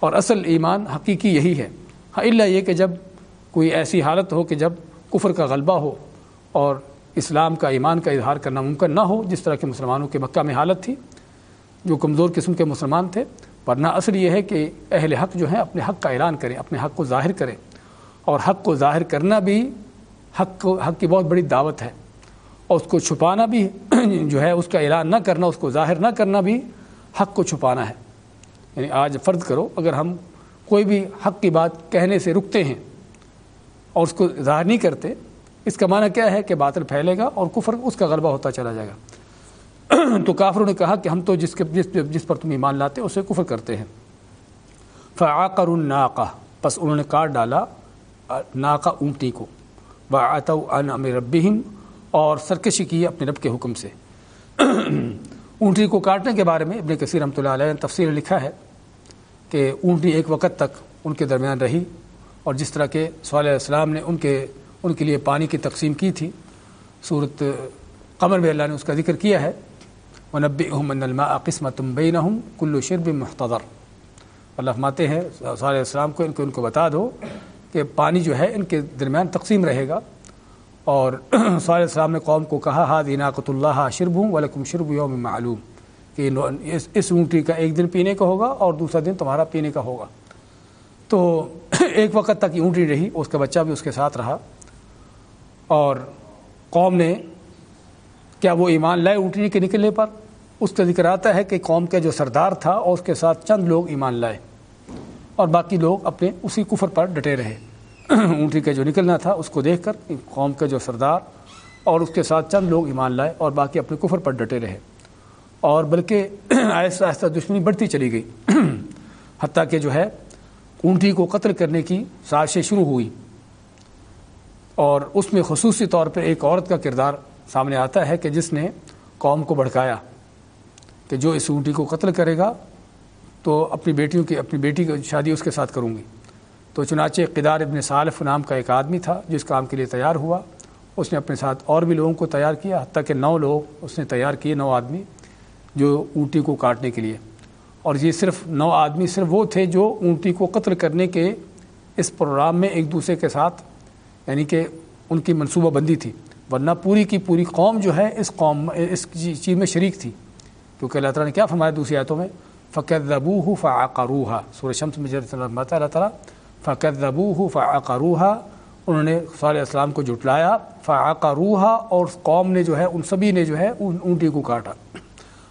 اور اصل ایمان حقیقی یہی ہے۔ ہاں اللہ یہ کہ جب کوئی ایسی حالت ہو کہ جب کفر کا غلبہ ہو اور اسلام کا ایمان کا اظہار کرنا ممکن نہ ہو، جس طرح کے مسلمانوں کے مکہ میں حالت تھی، جو کمزور قسم کے مسلمان تھے، ورنہ اصل یہ ہے کہ اہل حق جو ہیں، اپنے حق کا اعلان کریں، اپنے حق کو ظاہر کریں۔ اور حق کو ظاہر کرنا بھی حق کو حق کی بہت بڑی دعوت ہے۔ اور اس کو چھپانا بھی جو ہے، اس کا اعلان نہ کرنا، اس کو ظاہر نہ کرنا بھی حق کو چھپانا ہے۔ یعنی آج فرض کرو، اگر ہم کوئی بھی حق کی بات کہنے سے رکتے ہیں اور اس کو ظاہر نہیں کرتے، اس کا معنی کیا ہے کہ باطل پھیلے گا اور کفر اس کا غلبہ ہوتا چلا جائے گا۔ تو کافروں نے کہا کہ ہم تو جس کے جس جس پر تم ایمان لاتے اسے کفر کرتے ہیں۔ فعقر الناقہ بس انہوں نے کاٹ ڈالا ناقہ اونٹی کو۔ ان امر ربہم اور سرکشی کی اپنے رب کے حکم سے۔ اونٹی کو کاٹنے کے بارے میں ابن کثیر رحمۃ اللہ علیہ نے تفصیل لکھا ہے کہ اونٹی ایک وقت تک ان کے درمیان رہی اور جس طرح کے صلی السلام نے ان کے ان کے لیے پانی کی تقسیم کی تھی۔ صورت قمر میں اللہ نے اس کا ذکر کیا ہے۔ وہ نبی احمد الماء قسمت بین ہوں کلو شرب محتضر۔ اللہ ماتے ہیں، صلی السلام کو ان کو ان کو بتا دو کہ پانی جو ہے ان کے درمیان تقسیم رہے گا۔ اور صلی السلام نے قوم کو کہا ہا دیناقۃ اللہ شرب ہوں ولکم شرب یوم معلوم کہ اس اونٹی کا ایک دن پینے کا ہوگا اور دوسرا دن تمہارا پینے کا ہوگا۔ تو ایک وقت تک یہ اونٹی رہی، اس کا بچہ بھی اس کے ساتھ رہا۔ اور قوم نے کیا وہ ایمان لائے اونٹنی کے نکلنے پر؟ اس کا ذکر آتا ہے کہ قوم کا جو سردار تھا اور اس کے ساتھ چند لوگ ایمان لائے۔ اور باقی لوگ اپنے اسی کفر پر ڈٹے رہے۔ اونٹی کا جو نکلنا تھا، اس کو دیکھ کر قوم کے جو سردار اور اس کے ساتھ چند لوگ ایمان لائے اور باقی اپنے کفر پر ڈٹے رہے۔ اور بلکہ آہستہ آہستہ دشمنی بڑھتی چلی گئی۔ حتیٰ کہ جو ہے، اونٹی کو قتل کرنے کی سازشیں شروع ہوئی اور اس میں خصوصی طور پر ایک عورت کا کردار سامنے آتا ہے کہ جس نے قوم کو بھڑکایا کہ جو اس اونٹی کو قتل کرے گا تو اپنی بیٹیوں کی اپنی بیٹی کی شادی اس کے ساتھ کروں گی۔ تو چنانچہ قدار ابن صالف نام کا ایک آدمی تھا جس کام کے لیے تیار ہوا۔ اس نے اپنے ساتھ اور بھی لوگوں کو تیار کیا، حتیٰ کہ نو لوگ اس نے تیار کیے، نو آدمی جو اونٹی کو کاٹنے کے لیے۔ اور یہ صرف نو آدمی صرف وہ تھے جو اونٹی کو قتل کرنے کے اس پروگرام میں ایک دوسرے کے ساتھ یعنی کہ ان کی منصوبہ بندی تھی۔ ورنہ پوری کی پوری قوم جو ہے اس قوم اس چیز میں شریک تھی۔ کیونکہ اللہ تعالیٰ نے کیا فرمایا دوسری آیتوں میں؟ فقت ذبو ہو فعقروحا سور شمس میں اللہ تعالیٰ فقت ذبو ہو انہوں نے صلی السلام کو جٹلایا فعقروحا اور قوم نے جو ہے، ان سبھی نے جو ہے، ان اونٹی کو کاٹا۔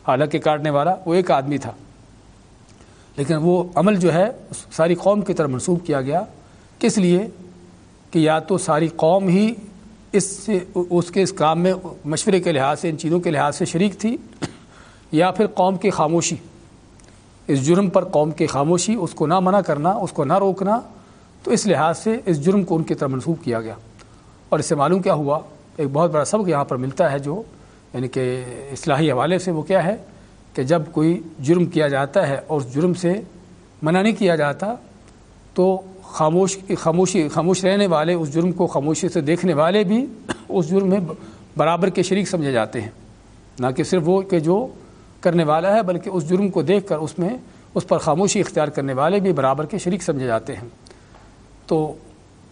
حالانکہ کاٹنے والا وہ ایک آدمی تھا۔ لیکن وہ عمل جو ہے، ساری قوم کی طرف منسوخ کیا گیا۔ کس لیے؟ کہ یا تو ساری قوم ہی اس سے، اس کے اس کام میں مشورے کے لحاظ سے، ان چیزوں کے لحاظ سے شریک تھی، یا پھر قوم کی خاموشی۔ اس جرم پر قوم کی خاموشی، اس کو نہ منع کرنا، اس کو نہ روکنا، تو اس لحاظ سے اس جرم کو ان کی طرف منسوخ کیا گیا۔ اور اس سے معلوم کیا ہوا؟ ایک بہت بڑا سبق یہاں پر ملتا ہے جو یعنی کہ اصلاحی حوالے سے وہ کیا ہے کہ جب کوئی جرم کیا جاتا ہے اور اس جرم سے منع نہیں کیا جاتا، تو خاموش، خاموشی، خاموش رہنے والے، اس جرم کو خاموشی سے دیکھنے والے بھی اس جرم میں برابر کے شریک سمجھے جاتے ہیں۔ نہ کہ صرف وہ کہ جو کرنے والا ہے، بلکہ اس جرم کو دیکھ کر اس میں اس پر خاموشی اختیار کرنے والے بھی برابر کے شریک سمجھے جاتے ہیں۔ تو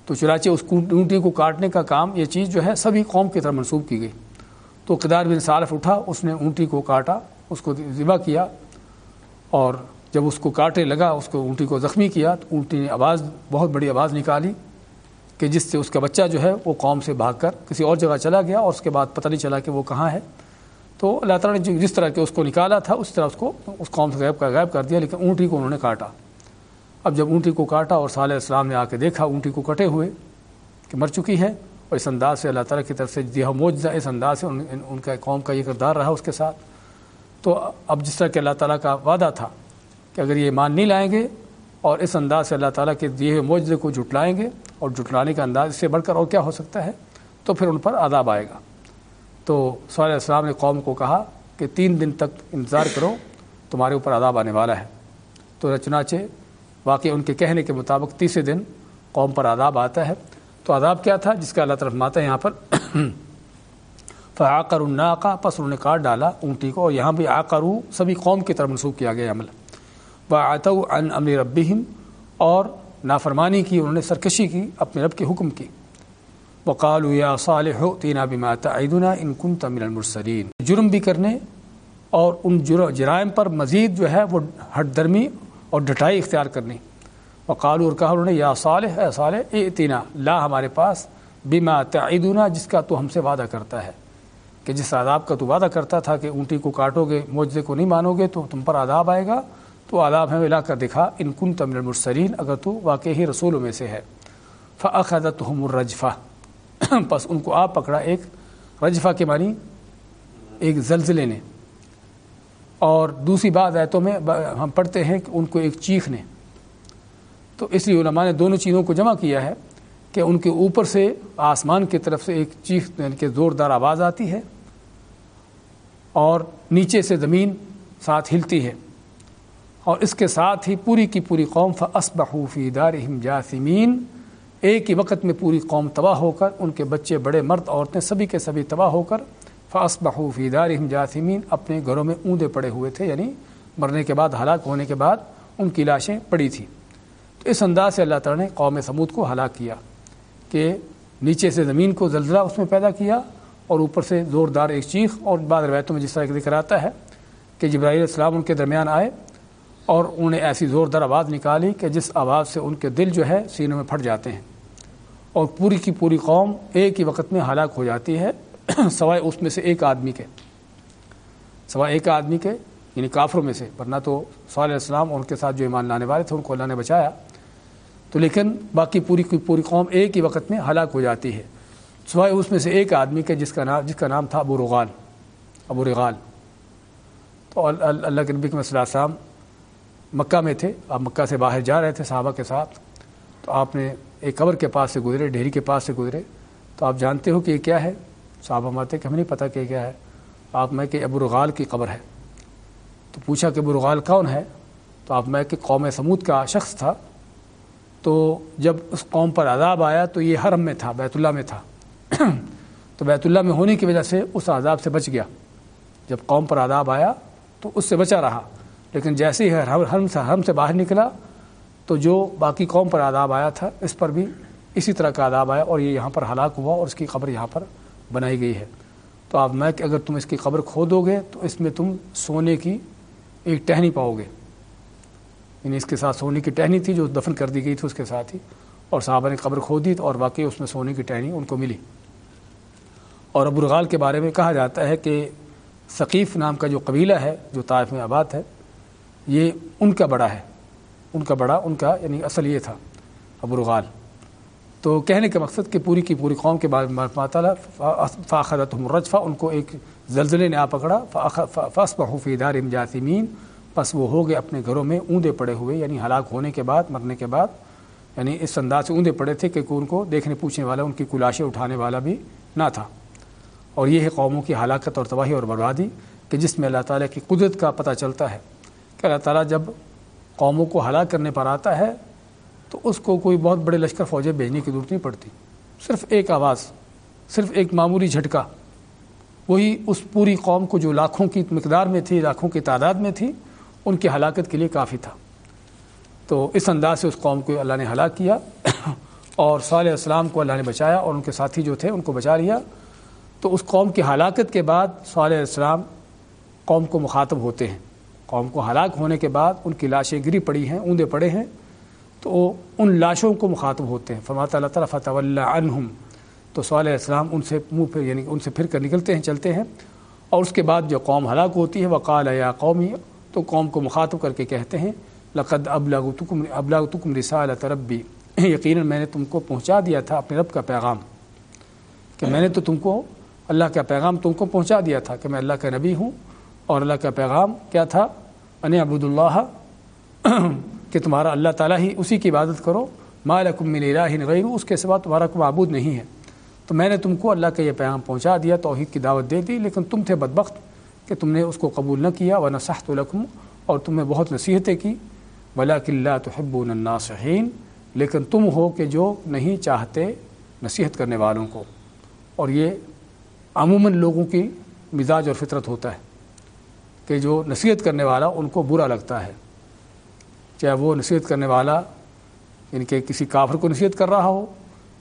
تو چنانچہ اس اونٹی کو کاٹنے کا کام، یہ چیز جو ہے، سبھی قوم کی طرف منسوخ کی گئی۔ تو قدار بن صالف اٹھا، اس نے اونٹی کو کاٹا، اس کو ذبح کیا اور جب اس کو کاٹے لگا، اس کو اونٹی کو زخمی کیا، تو اونٹی نے آواز، بہت بڑی آواز نکالی کہ جس سے اس کا بچہ جو ہے، وہ قوم سے بھاگ کر کسی اور جگہ چلا گیا اور اس کے بعد پتہ نہیں چلا کہ وہ کہاں ہے۔ تو اللہ تعالیٰ نے جس طرح کے اس کو نکالا تھا اس طرح اس کو اس قوم سے غائب کا غائب کر دیا، لیکن اونٹی کو انہوں نے کاٹا۔ اب جب اونٹی کو کاٹا اور صالح السلام نے آ کے دیکھا، اونٹی کو کٹے ہوئے کہ مر چکی ہے اور اس انداز سے اللہ تعالیٰ کی طرف سے دیا موجہ اس انداز سے ان ان کا قوم کا یہ کردار رہا اس کے ساتھ۔ تو اب جس طرح کہ اللہ تعالیٰ کا وعدہ تھا کہ اگر یہ ایمان نہیں لائیں گے اور اس انداز سے اللہ تعالیٰ کے دیے ہوئے معجزے کو جٹلائیں گے اور جٹلانے کا انداز اس سے بڑھ کر اور کیا ہو سکتا ہے، تو پھر ان پر عذاب آئے گا۔ تو صلی السلام نے قوم کو کہا کہ تین دن تک انتظار کرو، تمہارے اوپر عذاب آنے والا ہے۔ تو رچناچے واقعی ان کے کہنے کے مطابق تیسرے دن قوم پر عذاب آتا ہے۔ تو عذاب کیا تھا؟ جس کا اللہ طرف ماتا ہے یہاں پر۔ فعقر الناقہ پس انہوں نے کاٹ ڈالا اونٹی کو اور یہاں بھی آکرو سبھی قوم کی طرف منسوخ کیا گیا عمل۔ و ان امر ربہم اور نافرمانی کی، انہوں نے سرکشی کی، اپنے رب کے حکم کی۔ وقال یا صالح تینا بما تعیدنا ان کنت من المرسلین جرم بھی کرنے اور ان جرائم پر مزید جو ہے وہ ہٹ درمی اور ڈٹائی اختیار کرنی۔ وقالو اور کہا انہوں نے، یا صالح، اے صالح اے لا ہمارے پاس، بما تعیدنا جس کا تو ہم سے وعدہ کرتا ہے۔ کہ جس عذاب کا تو وعدہ کرتا تھا کہ اونٹی کو کاٹو گے، معجزے کو نہیں مانو گے، تو تم پر عذاب آئے گا۔ تو عذاب ہے لا کر دکھا، ان کن تمر المرسلین، اگر تو واقعی رسولوں میں سے ہے۔ فعقدتہم الرجفہ۔ پس ان کو آپ پکڑا ایک رجفہ کے معنی ایک زلزلے نے۔ اور دوسری بات آیتوں میں ہم پڑھتے ہیں کہ ان کو ایک چیخ نے۔ تو اس لیے علماء نے دونوں چیزوں کو جمع کیا ہے کہ ان کے اوپر سے آسمان کی طرف سے ایک چیخ یعنی کہ زوردار آواز آتی ہے اور نیچے سے زمین ساتھ ہلتی ہے۔ اور اس کے ساتھ ہی پوری کی پوری قوم فی دارہم جاسمین ایک ہی وقت میں پوری قوم تباہ ہو کر، ان کے بچے، بڑے مرد، عورتیں سبھی کے سبھی تباہ ہو کر فاسبحوا فی دارہم جاسمین اپنے گھروں میں اوندے پڑے ہوئے تھے یعنی مرنے کے بعد، ہلاک ہونے کے بعد ان کی لاشیں پڑی تھیں۔ تو اس انداز سے اللہ تعالیٰ نے قوم سمود کو ہلاک کیا کہ نیچے سے زمین کو زلزلہ اس میں پیدا کیا اور اوپر سے زوردار ایک چیخ اور بعض روایتوں میں جس طرح ذکر آتا ہے کہ جبرائیل السلام ان کے درمیان آئے اور انہوں نے ایسی زوردار آواز نکالی کہ جس آواز سے ان کے دل جو ہے سینوں میں پھٹ جاتے ہیں۔ اور پوری کی پوری قوم ایک ہی وقت میں ہلاک ہو جاتی ہے سوائے اس میں سے ایک آدمی کے۔ سوائے ایک آدمی کے یعنی کافروں میں سے، ورنہ تو صلی السلام اور ان کے ساتھ جو ایمان لانے والے تھے، ان کو اللہ نے بچایا۔ تو لیکن باقی پوری کی پوری قوم ایک ہی وقت میں ہلاک ہو جاتی ہے۔ سوائے اس میں سے ایک آدمی کے، جس کا نام، جس کا نام تھا ابو رغال۔ ابو رغال۔ تو اللہ کے نبی کے صلی اللہ مکہ میں تھے۔ آپ مکہ سے باہر جا رہے تھے، صحابہ کے ساتھ۔ تو آپ نے ایک قبر کے پاس سے گزرے، ڈھیری کے پاس سے گزرے، تو آپ جانتے ہو کہ یہ کیا ہے؟ صحابہ ماتے کہ ہمیں نہیں پتہ کہ کیا ہے۔ آپ میں کہ ابو رغال کی قبر ہے۔ تو پوچھا کہ برغال کون ہے؟ تو آپ میں کہ قوم سمود کا شخص تھا۔ تو جب اس قوم پر عذاب آیا تو یہ حرم میں تھا، بیت اللہ میں تھا۔ تو بیت اللہ میں ہونے کی وجہ سے اس عذاب سے بچ گیا۔ جب قوم پر عذاب آیا تو اس سے بچا رہا۔ لیکن جیسے ہی حرم سے حرم سے باہر نکلا تو جو باقی قوم پر عذاب آیا تھا، اس پر بھی اسی طرح کا عذاب آیا اور یہ یہاں پر ہلاک ہوا اور اس کی قبر یہاں پر بنائی گئی ہے۔ تو آپ میں کہ اگر تم اس کی قبر کھودو گے تو اس میں تم سونے کی ایک ٹہنی پاؤ گے۔ یعنی اس کے ساتھ سونے کی ٹہنی تھی جو دفن کر دی گئی تھی اس کے ساتھ ہی۔ اور صحابہ نے قبر کھودی اور واقعی اس میں سونے کی ٹہنی ان کو ملی۔ اور ابرغال کے بارے میں کہا جاتا ہے کہ ثقیف نام کا جو قبیلہ ہے، جو طائف میں آباد ہے، یہ ان کا بڑا ہے۔ ان کا بڑا، ان کا یعنی اصل یہ تھا ابرغال تو کہنے کا مقصد کہ پوری کی پوری قوم کے بارے میں تعالیٰ فاخرت رجفہ ان کو ایک زلزلے نے آ پکڑا فاس بحفی دار امجاسمین بس وہ ہو گئے اپنے گھروں میں، اوندے پڑے ہوئے یعنی ہلاک ہونے کے بعد، مرنے کے بعد۔ یعنی اس انداز سے اوندے پڑے تھے کہ ان کو دیکھنے پوچھنے والا، ان کی کلاشیں اٹھانے والا بھی نہ تھا۔ اور یہ ہے قوموں کی ہلاکت اور تباہی اور بربادی، کہ جس میں اللہ تعالیٰ کی قدرت کا پتہ چلتا ہے۔ کہ اللہ تعالیٰ جب قوموں کو ہلاک کرنے پر آتا ہے، تو اس کو کوئی بہت بڑے لشکر فوجیں بھیجنے کی ضرورت نہیں پڑتی۔ صرف ایک آواز، صرف ایک معمولی جھٹکا۔ وہی اس پوری قوم کو جو لاکھوں کی مقدار میں تھی، لاکھوں کی تعداد میں تھی، ان کی ہلاکت کے لیے کافی تھا۔ تو اس انداز سے اس قوم کو اللہ نے ہلاک کیا اور صالح السلام کو اللہ نے بچایا اور ان کے ساتھی جو تھے، ان کو بچا لیا۔ تو اس قوم کی ہلاکت کے بعد صالح السلام قوم کو مخاطب ہوتے ہیں۔ قوم کو ہلاک ہونے کے بعد ان کی لاشیں گری پڑی ہیں، اوندے پڑے ہیں، تو ان لاشوں کو مخاطب ہوتے ہیں۔ فرماتا اللہ تعالیٰ فتح اللہ عنہم۔ تو صالح السلام ان سے منہ پھر یعنی ان سے پھر کر نکلتے ہیں، چلتے ہیں۔ اور اس کے بعد جو قوم ہلاک ہوتی ہے، وقال یا قومی تو قوم کو مخاطب کر کے کہتے ہیں، لقد ابلاغ تکم ابلاغ تکم رسال ربی۔ یقیناً میں نے تم کو پہنچا دیا تھا اپنے رب کا پیغام، کہ میں نے تو تم کو، اللہ کا پیغام تم کو پہنچا دیا تھا، کہ میں اللہ کا نبی ہوں۔ اور اللہ کا پیغام کیا تھا؟ ان عبد اللہ، کہ تمہارا اللہ تعالیٰ ہی اسی کی عبادت کرو۔ مالکم من الہ غیر اس کے سوا تمہارا کوئی معبود نہیں ہے۔ تو میں نے تم کو اللہ کا یہ پیغام پہنچا دیا، توحید کی دعوت دے دی، لیکن تم تھے بدبخت کہ تم نے اس کو قبول نہ کیا۔ ورنہ سخت القم اور تم نے بہت نصیحتیں کی۔ ولا کلّہ تحب الناصحین لیکن تم ہو کہ جو نہیں چاہتے نصیحت کرنے والوں کو۔ اور یہ عموماً لوگوں کی مزاج اور فطرت ہوتا ہے۔ کہ جو نصیحت کرنے والا ان کو برا لگتا ہے۔ چاہے وہ نصیحت کرنے والا یعنی کہ کسی کافر کو نصیحت کر رہا ہو،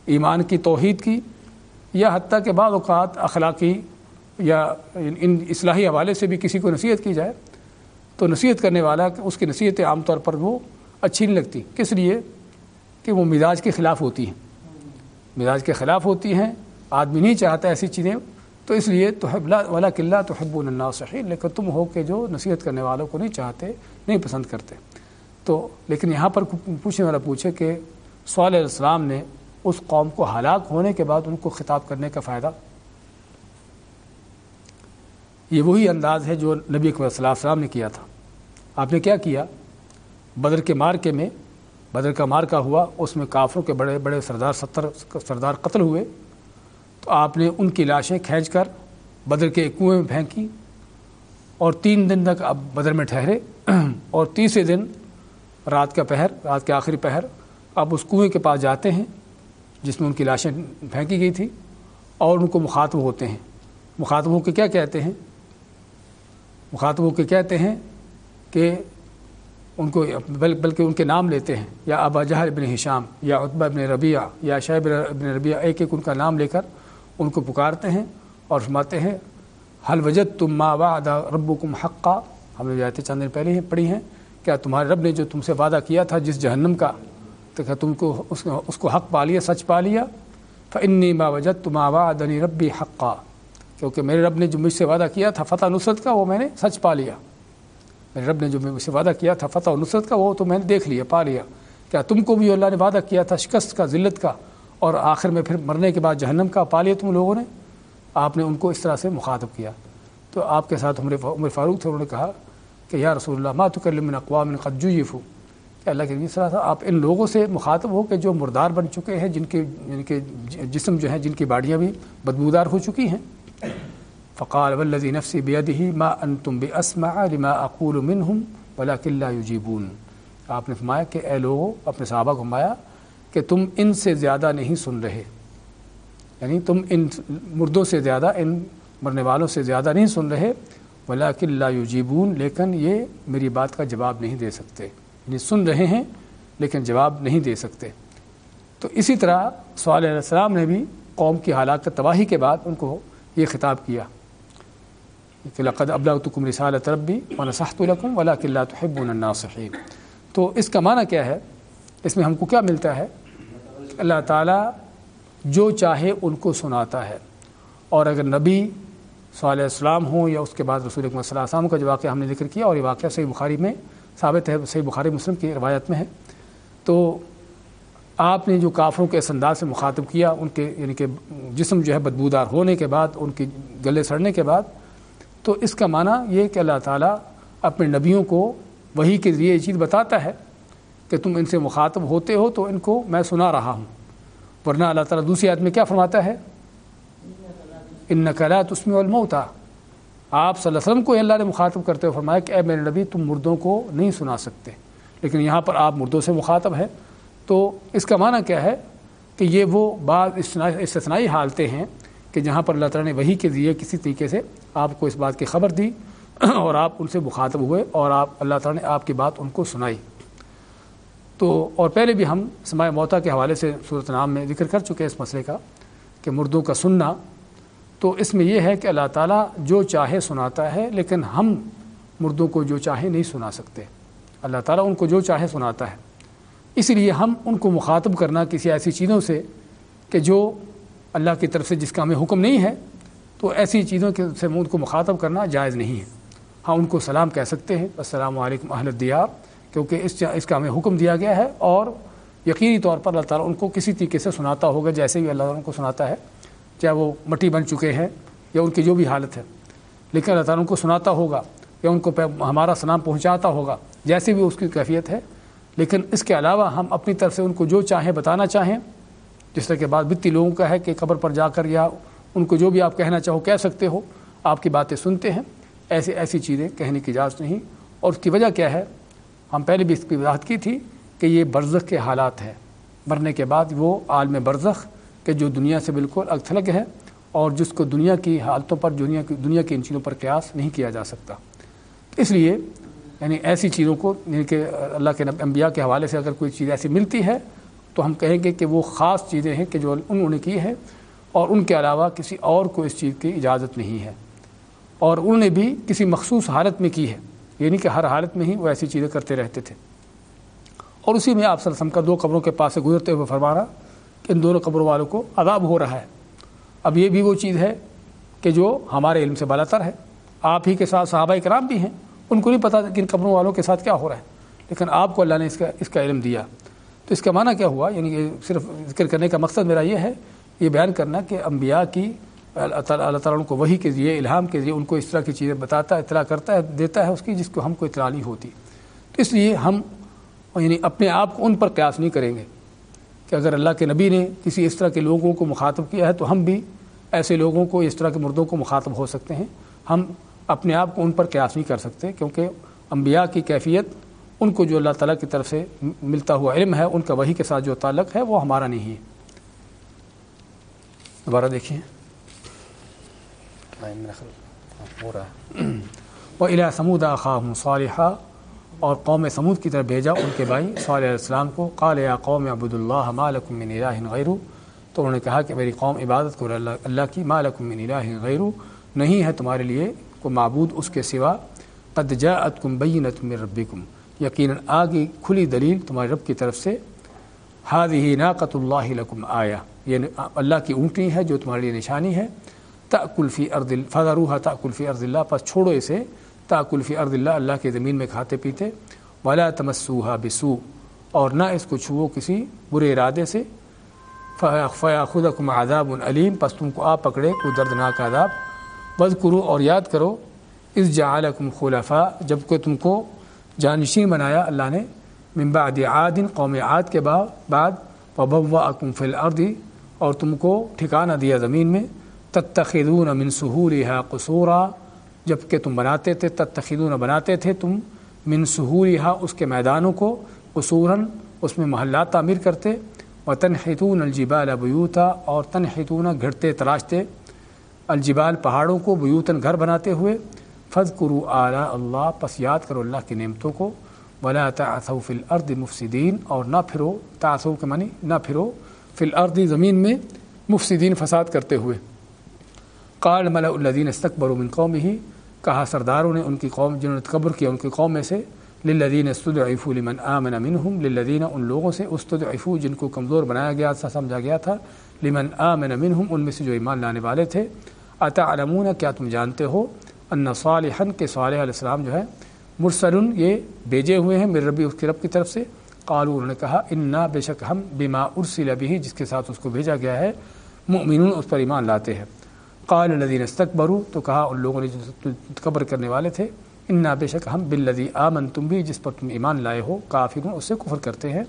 ایمان کی توحید کی، یا حتیٰ کہ بعض اوقات اخلاقی یا ان اصلاحی حوالے سے بھی کسی کو نصیحت کی جائے، تو نصیحت کرنے والا، اس کی نصیحتیں عام طور پر وہ اچھی نہیں لگتی۔ کس لیے؟ کہ وہ مزاج کے خلاف ہوتی ہیں۔ مزاج کے خلاف ہوتی ہیں، آدمی نہیں چاہتا ایسی چیزیں تو اس لیے تو ولا قلعہ تو حب صحیح لیکن تم ہو کہ جو نصیحت کرنے والوں کو نہیں چاہتے، نہیں پسند کرتے۔ تو لیکن یہاں پر پوچھنے والا پوچھے کہ صلی علیہ السلام نے اس قوم کو ہلاک ہونے کے بعد ان کو خطاب کرنے کا فائدہ؟ یہ وہی انداز ہے جو نبی اکبر صلی اللہ علیہ وسلم نے کیا تھا۔ آپ نے کیا کیا؟ بدر کے مارکے میں، بدر کا مارکا ہوا، اس میں کافروں کے بڑے بڑے سردار، ستر سردار قتل ہوئے۔ تو آپ نے ان کی لاشیں کھینچ کر بدر کے کنویں میں پھینکی اور تین دن تک اب بدر میں ٹھہرے اور تیسرے دن رات کا پہر، رات کے آخری پہر اب اس کنویں کے پاس جاتے ہیں جس میں ان کی لاشیں پھینکی گئی تھی اور ان کو مخاطب ہوتے ہیں۔ مخاطبوں کے کیا کہتے ہیں؟ مخاطبوں کے کہتے ہیں کہ ان کو بلکہ ان کے نام لیتے ہیں۔ یا ابا جہر ابن ہشام، یا اتبا ابن ربیہ یا شیب ابن ربیہ ایک ایک ان کا نام لے کر ان کو پکارتے ہیں اور فرماتے ہیں حل وجد تم ما وعد ربکم حقا؟ ہم نے جاتے چند دن پہلے ہی پڑھی ہیں، کیا تمہارے رب نے جو تم سے وعدہ کیا تھا جس جہنم کا، تو کیا تم کو اس اس کو حق پا لیا، سچ پا لیا؟ فنی ما وجد تم وعدنی ربی حقا۔ کیونکہ میرے رب نے جو مجھ سے وعدہ کیا تھا فتح نصرت کا، وہ میں نے سچ پا لیا۔ میرے رب نے جو مجھ سے وعدہ کیا تھا فتح و نصرت کا، وہ تو میں نے دیکھ لیا، پا لیا۔ کیا تم کو بھی اللہ نے وعدہ کیا تھا شکست کا، ذلت کا؟ اور آخر میں پھر مرنے کے بعد جہنم کا پا لیا تم لوگوں نے؟ آپ نے ان کو اس طرح سے مخاطب کیا۔ تو آپ کے ساتھ عمر عمر فاروق تھے، انہوں نے کہا کہ یا رسول اللہ، ما تو کرم اقوام قدجیف ہوں کہ اللہ کے اس طرح تھا آپ ان لوگوں سے مخاطب ہو کہ جو مردار بن چکے ہیں، جن کے جن کے جسم جو ہیں، جن کی باڑیاں بھی بدبودار ہو چکی ہیں۔ فقال ولزی نفسی بیدہی، ما انتم باسمع لما اقول منہم ولیکن لا یجیبون۔ آپ نے فرمایا کہ اے لوگوں اپنے صحابہ کو فرمایا کہ تم ان سے زیادہ نہیں سن رہے۔ یعنی تم ان مردوں سے زیادہ، ان مرنے والوں سے زیادہ نہیں سن رہے۔ ولیکن لا یجیبون لیکن یہ میری بات کا جواب نہیں دے سکتے۔ یعنی سن رہے ہیں، لیکن جواب نہیں دے سکتے۔ تو اسی طرح صلی علیہ السلام نے بھی قوم کی حالات تباہی کے بعد ان کو یہ خطاب کیا۔ کہ لقد ابلغتکم رسالت ربی ونصحت لکم ولیکن لا تحبون الناصحین تو اس کا معنی کیا ہے؟ اس میں ہم کو کیا ملتا ہے؟ اللہ تعالیٰ جو چاہے ان کو سناتا ہے۔ اور اگر نبی صلی علیہ السلام ہوں یا اس کے بعد رسول اکمۃ صلی اللہ علیہ وسلم کا جو واقعہ ہم نے ذکر کیا، اور یہ واقعہ صحیح بخاری میں ثابت ہے، صحیح بخاری مسلم کی روایت میں ہے۔ تو آپ نے جو کافروں کے اس انداز سے مخاطب کیا، ان کے یعنی کہ جسم جو ہے بدبودار ہونے کے بعد، ان کی گلے سڑنے کے بعد، تو اس کا معنی یہ کہ اللہ تعالیٰ اپنے نبیوں کو وہی کے ذریعے یہ چیز بتاتا ہے کہ تم ان سے مخاطب ہوتے ہو تو ان کو میں سنا رہا ہوں۔ ورنہ اللہ تعالیٰ دوسری آدمی کیا فرماتا ہے؟ ان نقلات اس میں الموتا آپ صلی اللہ علیہ وسلم کو اللہ نے مخاطب کرتے ہوئے فرمایا کہ اے میرے نبی، تم مردوں کو نہیں سنا سکتے۔ لیکن یہاں پر آپ مردوں سے مخاطب ہیں۔ تو اس کا معنی کیا ہے؟ کہ یہ وہ بعض استثنائی حالتیں ہیں کہ جہاں پر اللہ تعالیٰ نے وہی کے ذریعے کسی طریقے سے آپ کو اس بات کی خبر دی اور آپ ان سے مخاطب ہوئے اور آپ اللہ تعالیٰ نے آپ کی بات ان کو سنائی۔ تو اور پہلے بھی ہم سماع موتا کے حوالے سے صورت نام میں ذکر کر چکے اس مسئلے کا کہ مردوں کا سننا۔ تو اس میں یہ ہے کہ اللہ تعالیٰ جو چاہے سناتا ہے، لیکن ہم مردوں کو جو چاہے نہیں سنا سکتے۔ اللہ تعالیٰ ان کو جو چاہے سناتا ہے۔ اس لیے ہم ان کو مخاطب کرنا کسی ایسی چیزوں سے کہ جو اللہ کی طرف سے جس کا ہمیں حکم نہیں ہے، تو ایسی چیزوں کے سے ان کو مخاطب کرنا جائز نہیں ہے۔ ہاں ان کو سلام کہہ سکتے ہیں۔ السلام علیکم اہل دیار کیونکہ اس اس کا ہمیں حکم دیا گیا ہے اور یقینی طور پر اللہ تعالیٰ ان کو کسی طریقے سے سناتا ہوگا جیسے بھی اللہ تعالیٰ ان کو سناتا ہے، چاہے وہ مٹی بن چکے ہیں یا ان کی جو بھی حالت ہے۔ لیکن اللہ تعالیٰ ان کو سناتا ہوگا یا ان کو ہمارا سلام پہنچاتا ہوگا جیسے بھی اس کی کیفیت ہے۔ لیکن اس کے علاوہ ہم اپنی طرف سے ان کو جو چاہیں بتانا چاہیں، جس طرح کے بعد بتی لوگوں کا ہے کہ قبر پر جا کر یا ان کو جو بھی آپ کہنا چاہو کہہ سکتے ہو، آپ کی باتیں سنتے ہیں۔ ایسی ایسی چیزیں کہنے کی اجازت نہیں۔ اور اس کی وجہ کیا ہے؟ ہم پہلے بھی اس کی وضاحت کی تھی کہ یہ برزخ کے حالات ہیں۔ مرنے کے بعد وہ عالم برزخ کہ جو دنیا سے بالکل الگ تھلگ ہے اور جس کو دنیا کی حالتوں پر، دنیا کی دنیا کی ان چیزوں پر قیاس نہیں کیا جا سکتا۔ اس لیے یعنی ایسی چیزوں کو یعنی کہ اللہ کے انبیاء کے حوالے سے اگر کوئی چیز ایسی ملتی ہے تو ہم کہیں گے کہ وہ خاص چیزیں ہیں کہ جو انہوں نے کی ہے اور ان کے علاوہ کسی اور کو اس چیز کی اجازت نہیں ہے۔ اور انہوں نے بھی کسی مخصوص حالت میں کی ہے۔ یعنی کہ ہر حالت میں ہی وہ ایسی چیزیں کرتے رہتے تھے۔ اور اسی میں آپ سرسم کا دو قبروں کے پاس سے گزرتے ہوئے فرمانا کہ ان دونوں قبروں والوں کو عذاب ہو رہا ہے۔ اب یہ بھی وہ چیز ہے کہ جو ہمارے علم سے بالا تر ہے۔ آپ ہی کے ساتھ صحابہ کرام بھی ہیں۔ ان کو نہیں پتا کہ ان قبروں والوں کے ساتھ کیا ہو رہا ہے۔ لیکن آپ کو اللہ نے اس کا اس کا علم دیا۔ تو اس کا معنی کیا ہوا؟ یعنی کہ صرف ذکر کرنے کا مقصد میرا یہ ہے، یہ بیان کرنا کہ انبیاء کی اللہ تعالیٰ اللہ تعالیٰ کو وہی کے ذریعے، الہام کے ذریعے ان کو اس طرح کی چیزیں بتاتا ہے، اطلاع کرتا ہے، دیتا ہے اس کی، جس کو ہم کو اطلاع نہیں ہوتی۔ تو اس لیے ہم یعنی اپنے آپ کو ان پر قیاس نہیں کریں گے کہ اگر اللہ کے نبی نے کسی اس طرح کے لوگوں کو مخاطب کیا ہے تو ہم بھی ایسے لوگوں کو، اس طرح کے مردوں کو مخاطب ہو سکتے ہیں۔ ہم اپنے آپ کو ان پر قیاس نہیں کر سکتے کیونکہ انبیاء کی کیفیت ان کو جو اللہ تعالیٰ کی طرف سے ملتا ہوا علم ہے، ان کا وہی کے ساتھ جو تعلق ہے وہ ہمارا نہیں ہے۔ دوبارہ دیکھیں وہ الا سمود خواہ صالحہ اور قوم سمود کی طرف بھیجا ان کے بھائی صلی علیہ السلام کو۔ قال یا قوم عبد اللہ مالکم من الہ غیرو تو انہوں نے کہا کہ میری قوم عبادت کو اللہ اللہ کی مالکم من الہ غیرو نہیں ہے تمہارے لیے کو معبود اس کے سوا۔ قد جاءتکم بینت من ربکم یقیناً آگے کھلی دلیل تمہارے رب کی طرف سے۔ ہادی ناقت اللہ لکم آیا یہ یعنی اللہ کی اونٹنی ہے جو تمہارے لیے نشانی ہے۔ تا کلفی ارد فضا تا کلفی ارد اللہ۔ پس چھوڑو اسے۔ تا کلفی ارد اللہ اللہ کے زمین میں کھاتے پیتے۔ ولا تمسوہا بسو اور نہ اس کو چھوؤ کسی برے ارادے سے۔ فیا خود کم عذاب العلیم پس تم کو آپ پکڑے کو دردناک عذاب۔ بز کرو اور یاد کرو اس جعلکم خلفاء۔ جبکہ تم کو جانشین بنایا اللہ نے۔ من بعد عاد، قوم عاد کے بعد بعد۔ وبوا اکم فی الارض اور تم کو ٹھکانہ دیا زمین میں۔ تتخذون من سہولها قصورا۔ جبکہ تم بناتے تھے، تتخذون بناتے تھے تم من سہولها اس کے میدانوں کو، قصوراً اس میں محلات تعمیر کرتے۔ و تنحتون الجبال بیوتا اور تنحتون گھڑتے تراشتے الجبال پہاڑوں کو بیوتن گھر بناتے ہوئے۔ فض کرو اعلیٰ اللہ پس یاد کرو اللہ کی نعمتوں کو۔ ولا تعثوا فی الارض مفسدین اور نہ پھرو تعثو کے معنی نہ پھرو فی الارض زمین میں مفسدین فساد کرتے ہوئے۔ قال ملا الدین استقبر من قوم ہی کہا سرداروں نے ان کی قوم، جنہوں نے تکبر کیا ان کی قوم میں سے، للذین استدعفوا لمن آمن منهم، للذین ان لوگوں سے استدعفوا جن کو کمزور بنایا گیا تھا، سمجھا گیا تھا، لمن آمن منهم، ان میں سے جو ایمان لانے والے تھے۔ اتعلمون، کیا تم جانتے ہو؟ ان صالحا، کہ صالح علیہ السلام جو ہے مرسل یہ بیجے ہوئے ہیں میرے ربی اس کے رب کی طرف سے۔ قالو انہوں نے کہا، انا بے شک ہم بما ارسل به، جس کے ساتھ اس کو بھیجا گیا ہے، مؤمنون اس پر ایمان لاتے ہیں۔ قال الذين استكبروا تو کہا ان لوگوں نے جو تکبر کرنے والے تھے، انا بے شک ہم بالذی آمنتم بھی جس پر تم ایمان لائے ہو، کافرون اس سے کفر کرتے ہیں۔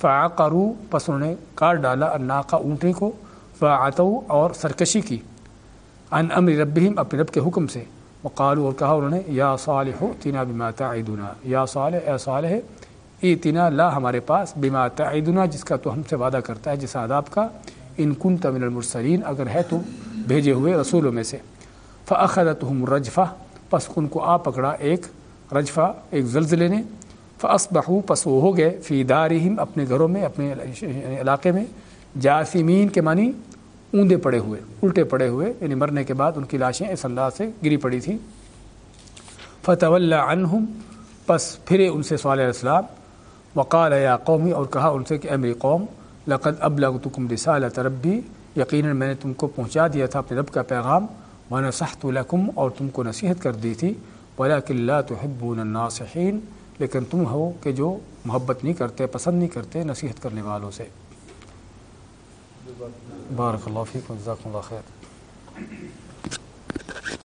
فعقروا پس انہوں نے کاٹ ڈالا الناقہ اونٹنے کو، فعتوا اور سرکشی کی۔ ان امر ربهم اپنے رب کے حکم سے۔ وقالوا، اور کہا انہوں نے، یا صالح تینا بما تعدنا۔ یا صالح، اے صالح ایتنا لا ہمارے پاس بما تعدنا، جس کا تو ہم سے وعدہ کرتا ہے، جس عذاب کا۔ ان کنت من المرسلین اگر ہے تو بھیجے ہوئے رسولوں میں سے۔ فاخذتهم الرجفہ پس ان کو آ پکڑا ایک رجفہ، ایک زلزلے نے۔ فاصبحوا پس وہ ہو گئے۔ فی دارہم اپنے گھروں میں، اپنے علاقے میں۔ جاسمین کے معنی اوندے پڑے ہوئے، الٹے پڑے ہوئے۔ یعنی مرنے کے بعد ان کی لاشیں اس اللہ سے گری پڑی تھیں۔ فتح عنہم پس پھرے ان سے صلی السلام۔ وقال یا قومی اور کہا ان سے کہ اے میری قوم، لقد ابلغتکم رسالت ربی یقیناً میں نے تم کو پہنچا دیا تھا اپنے رب کا پیغام ونصحت لکم اور تم کو نصیحت کر دی تھی بلا ولکن تو حبون الناصحین لیکن تم ہو کہ جو محبت نہیں کرتے، پسند نہیں کرتے نصیحت کرنے والوں سے۔ بارک اللہ فیکم، جزاکم اللہ خیر۔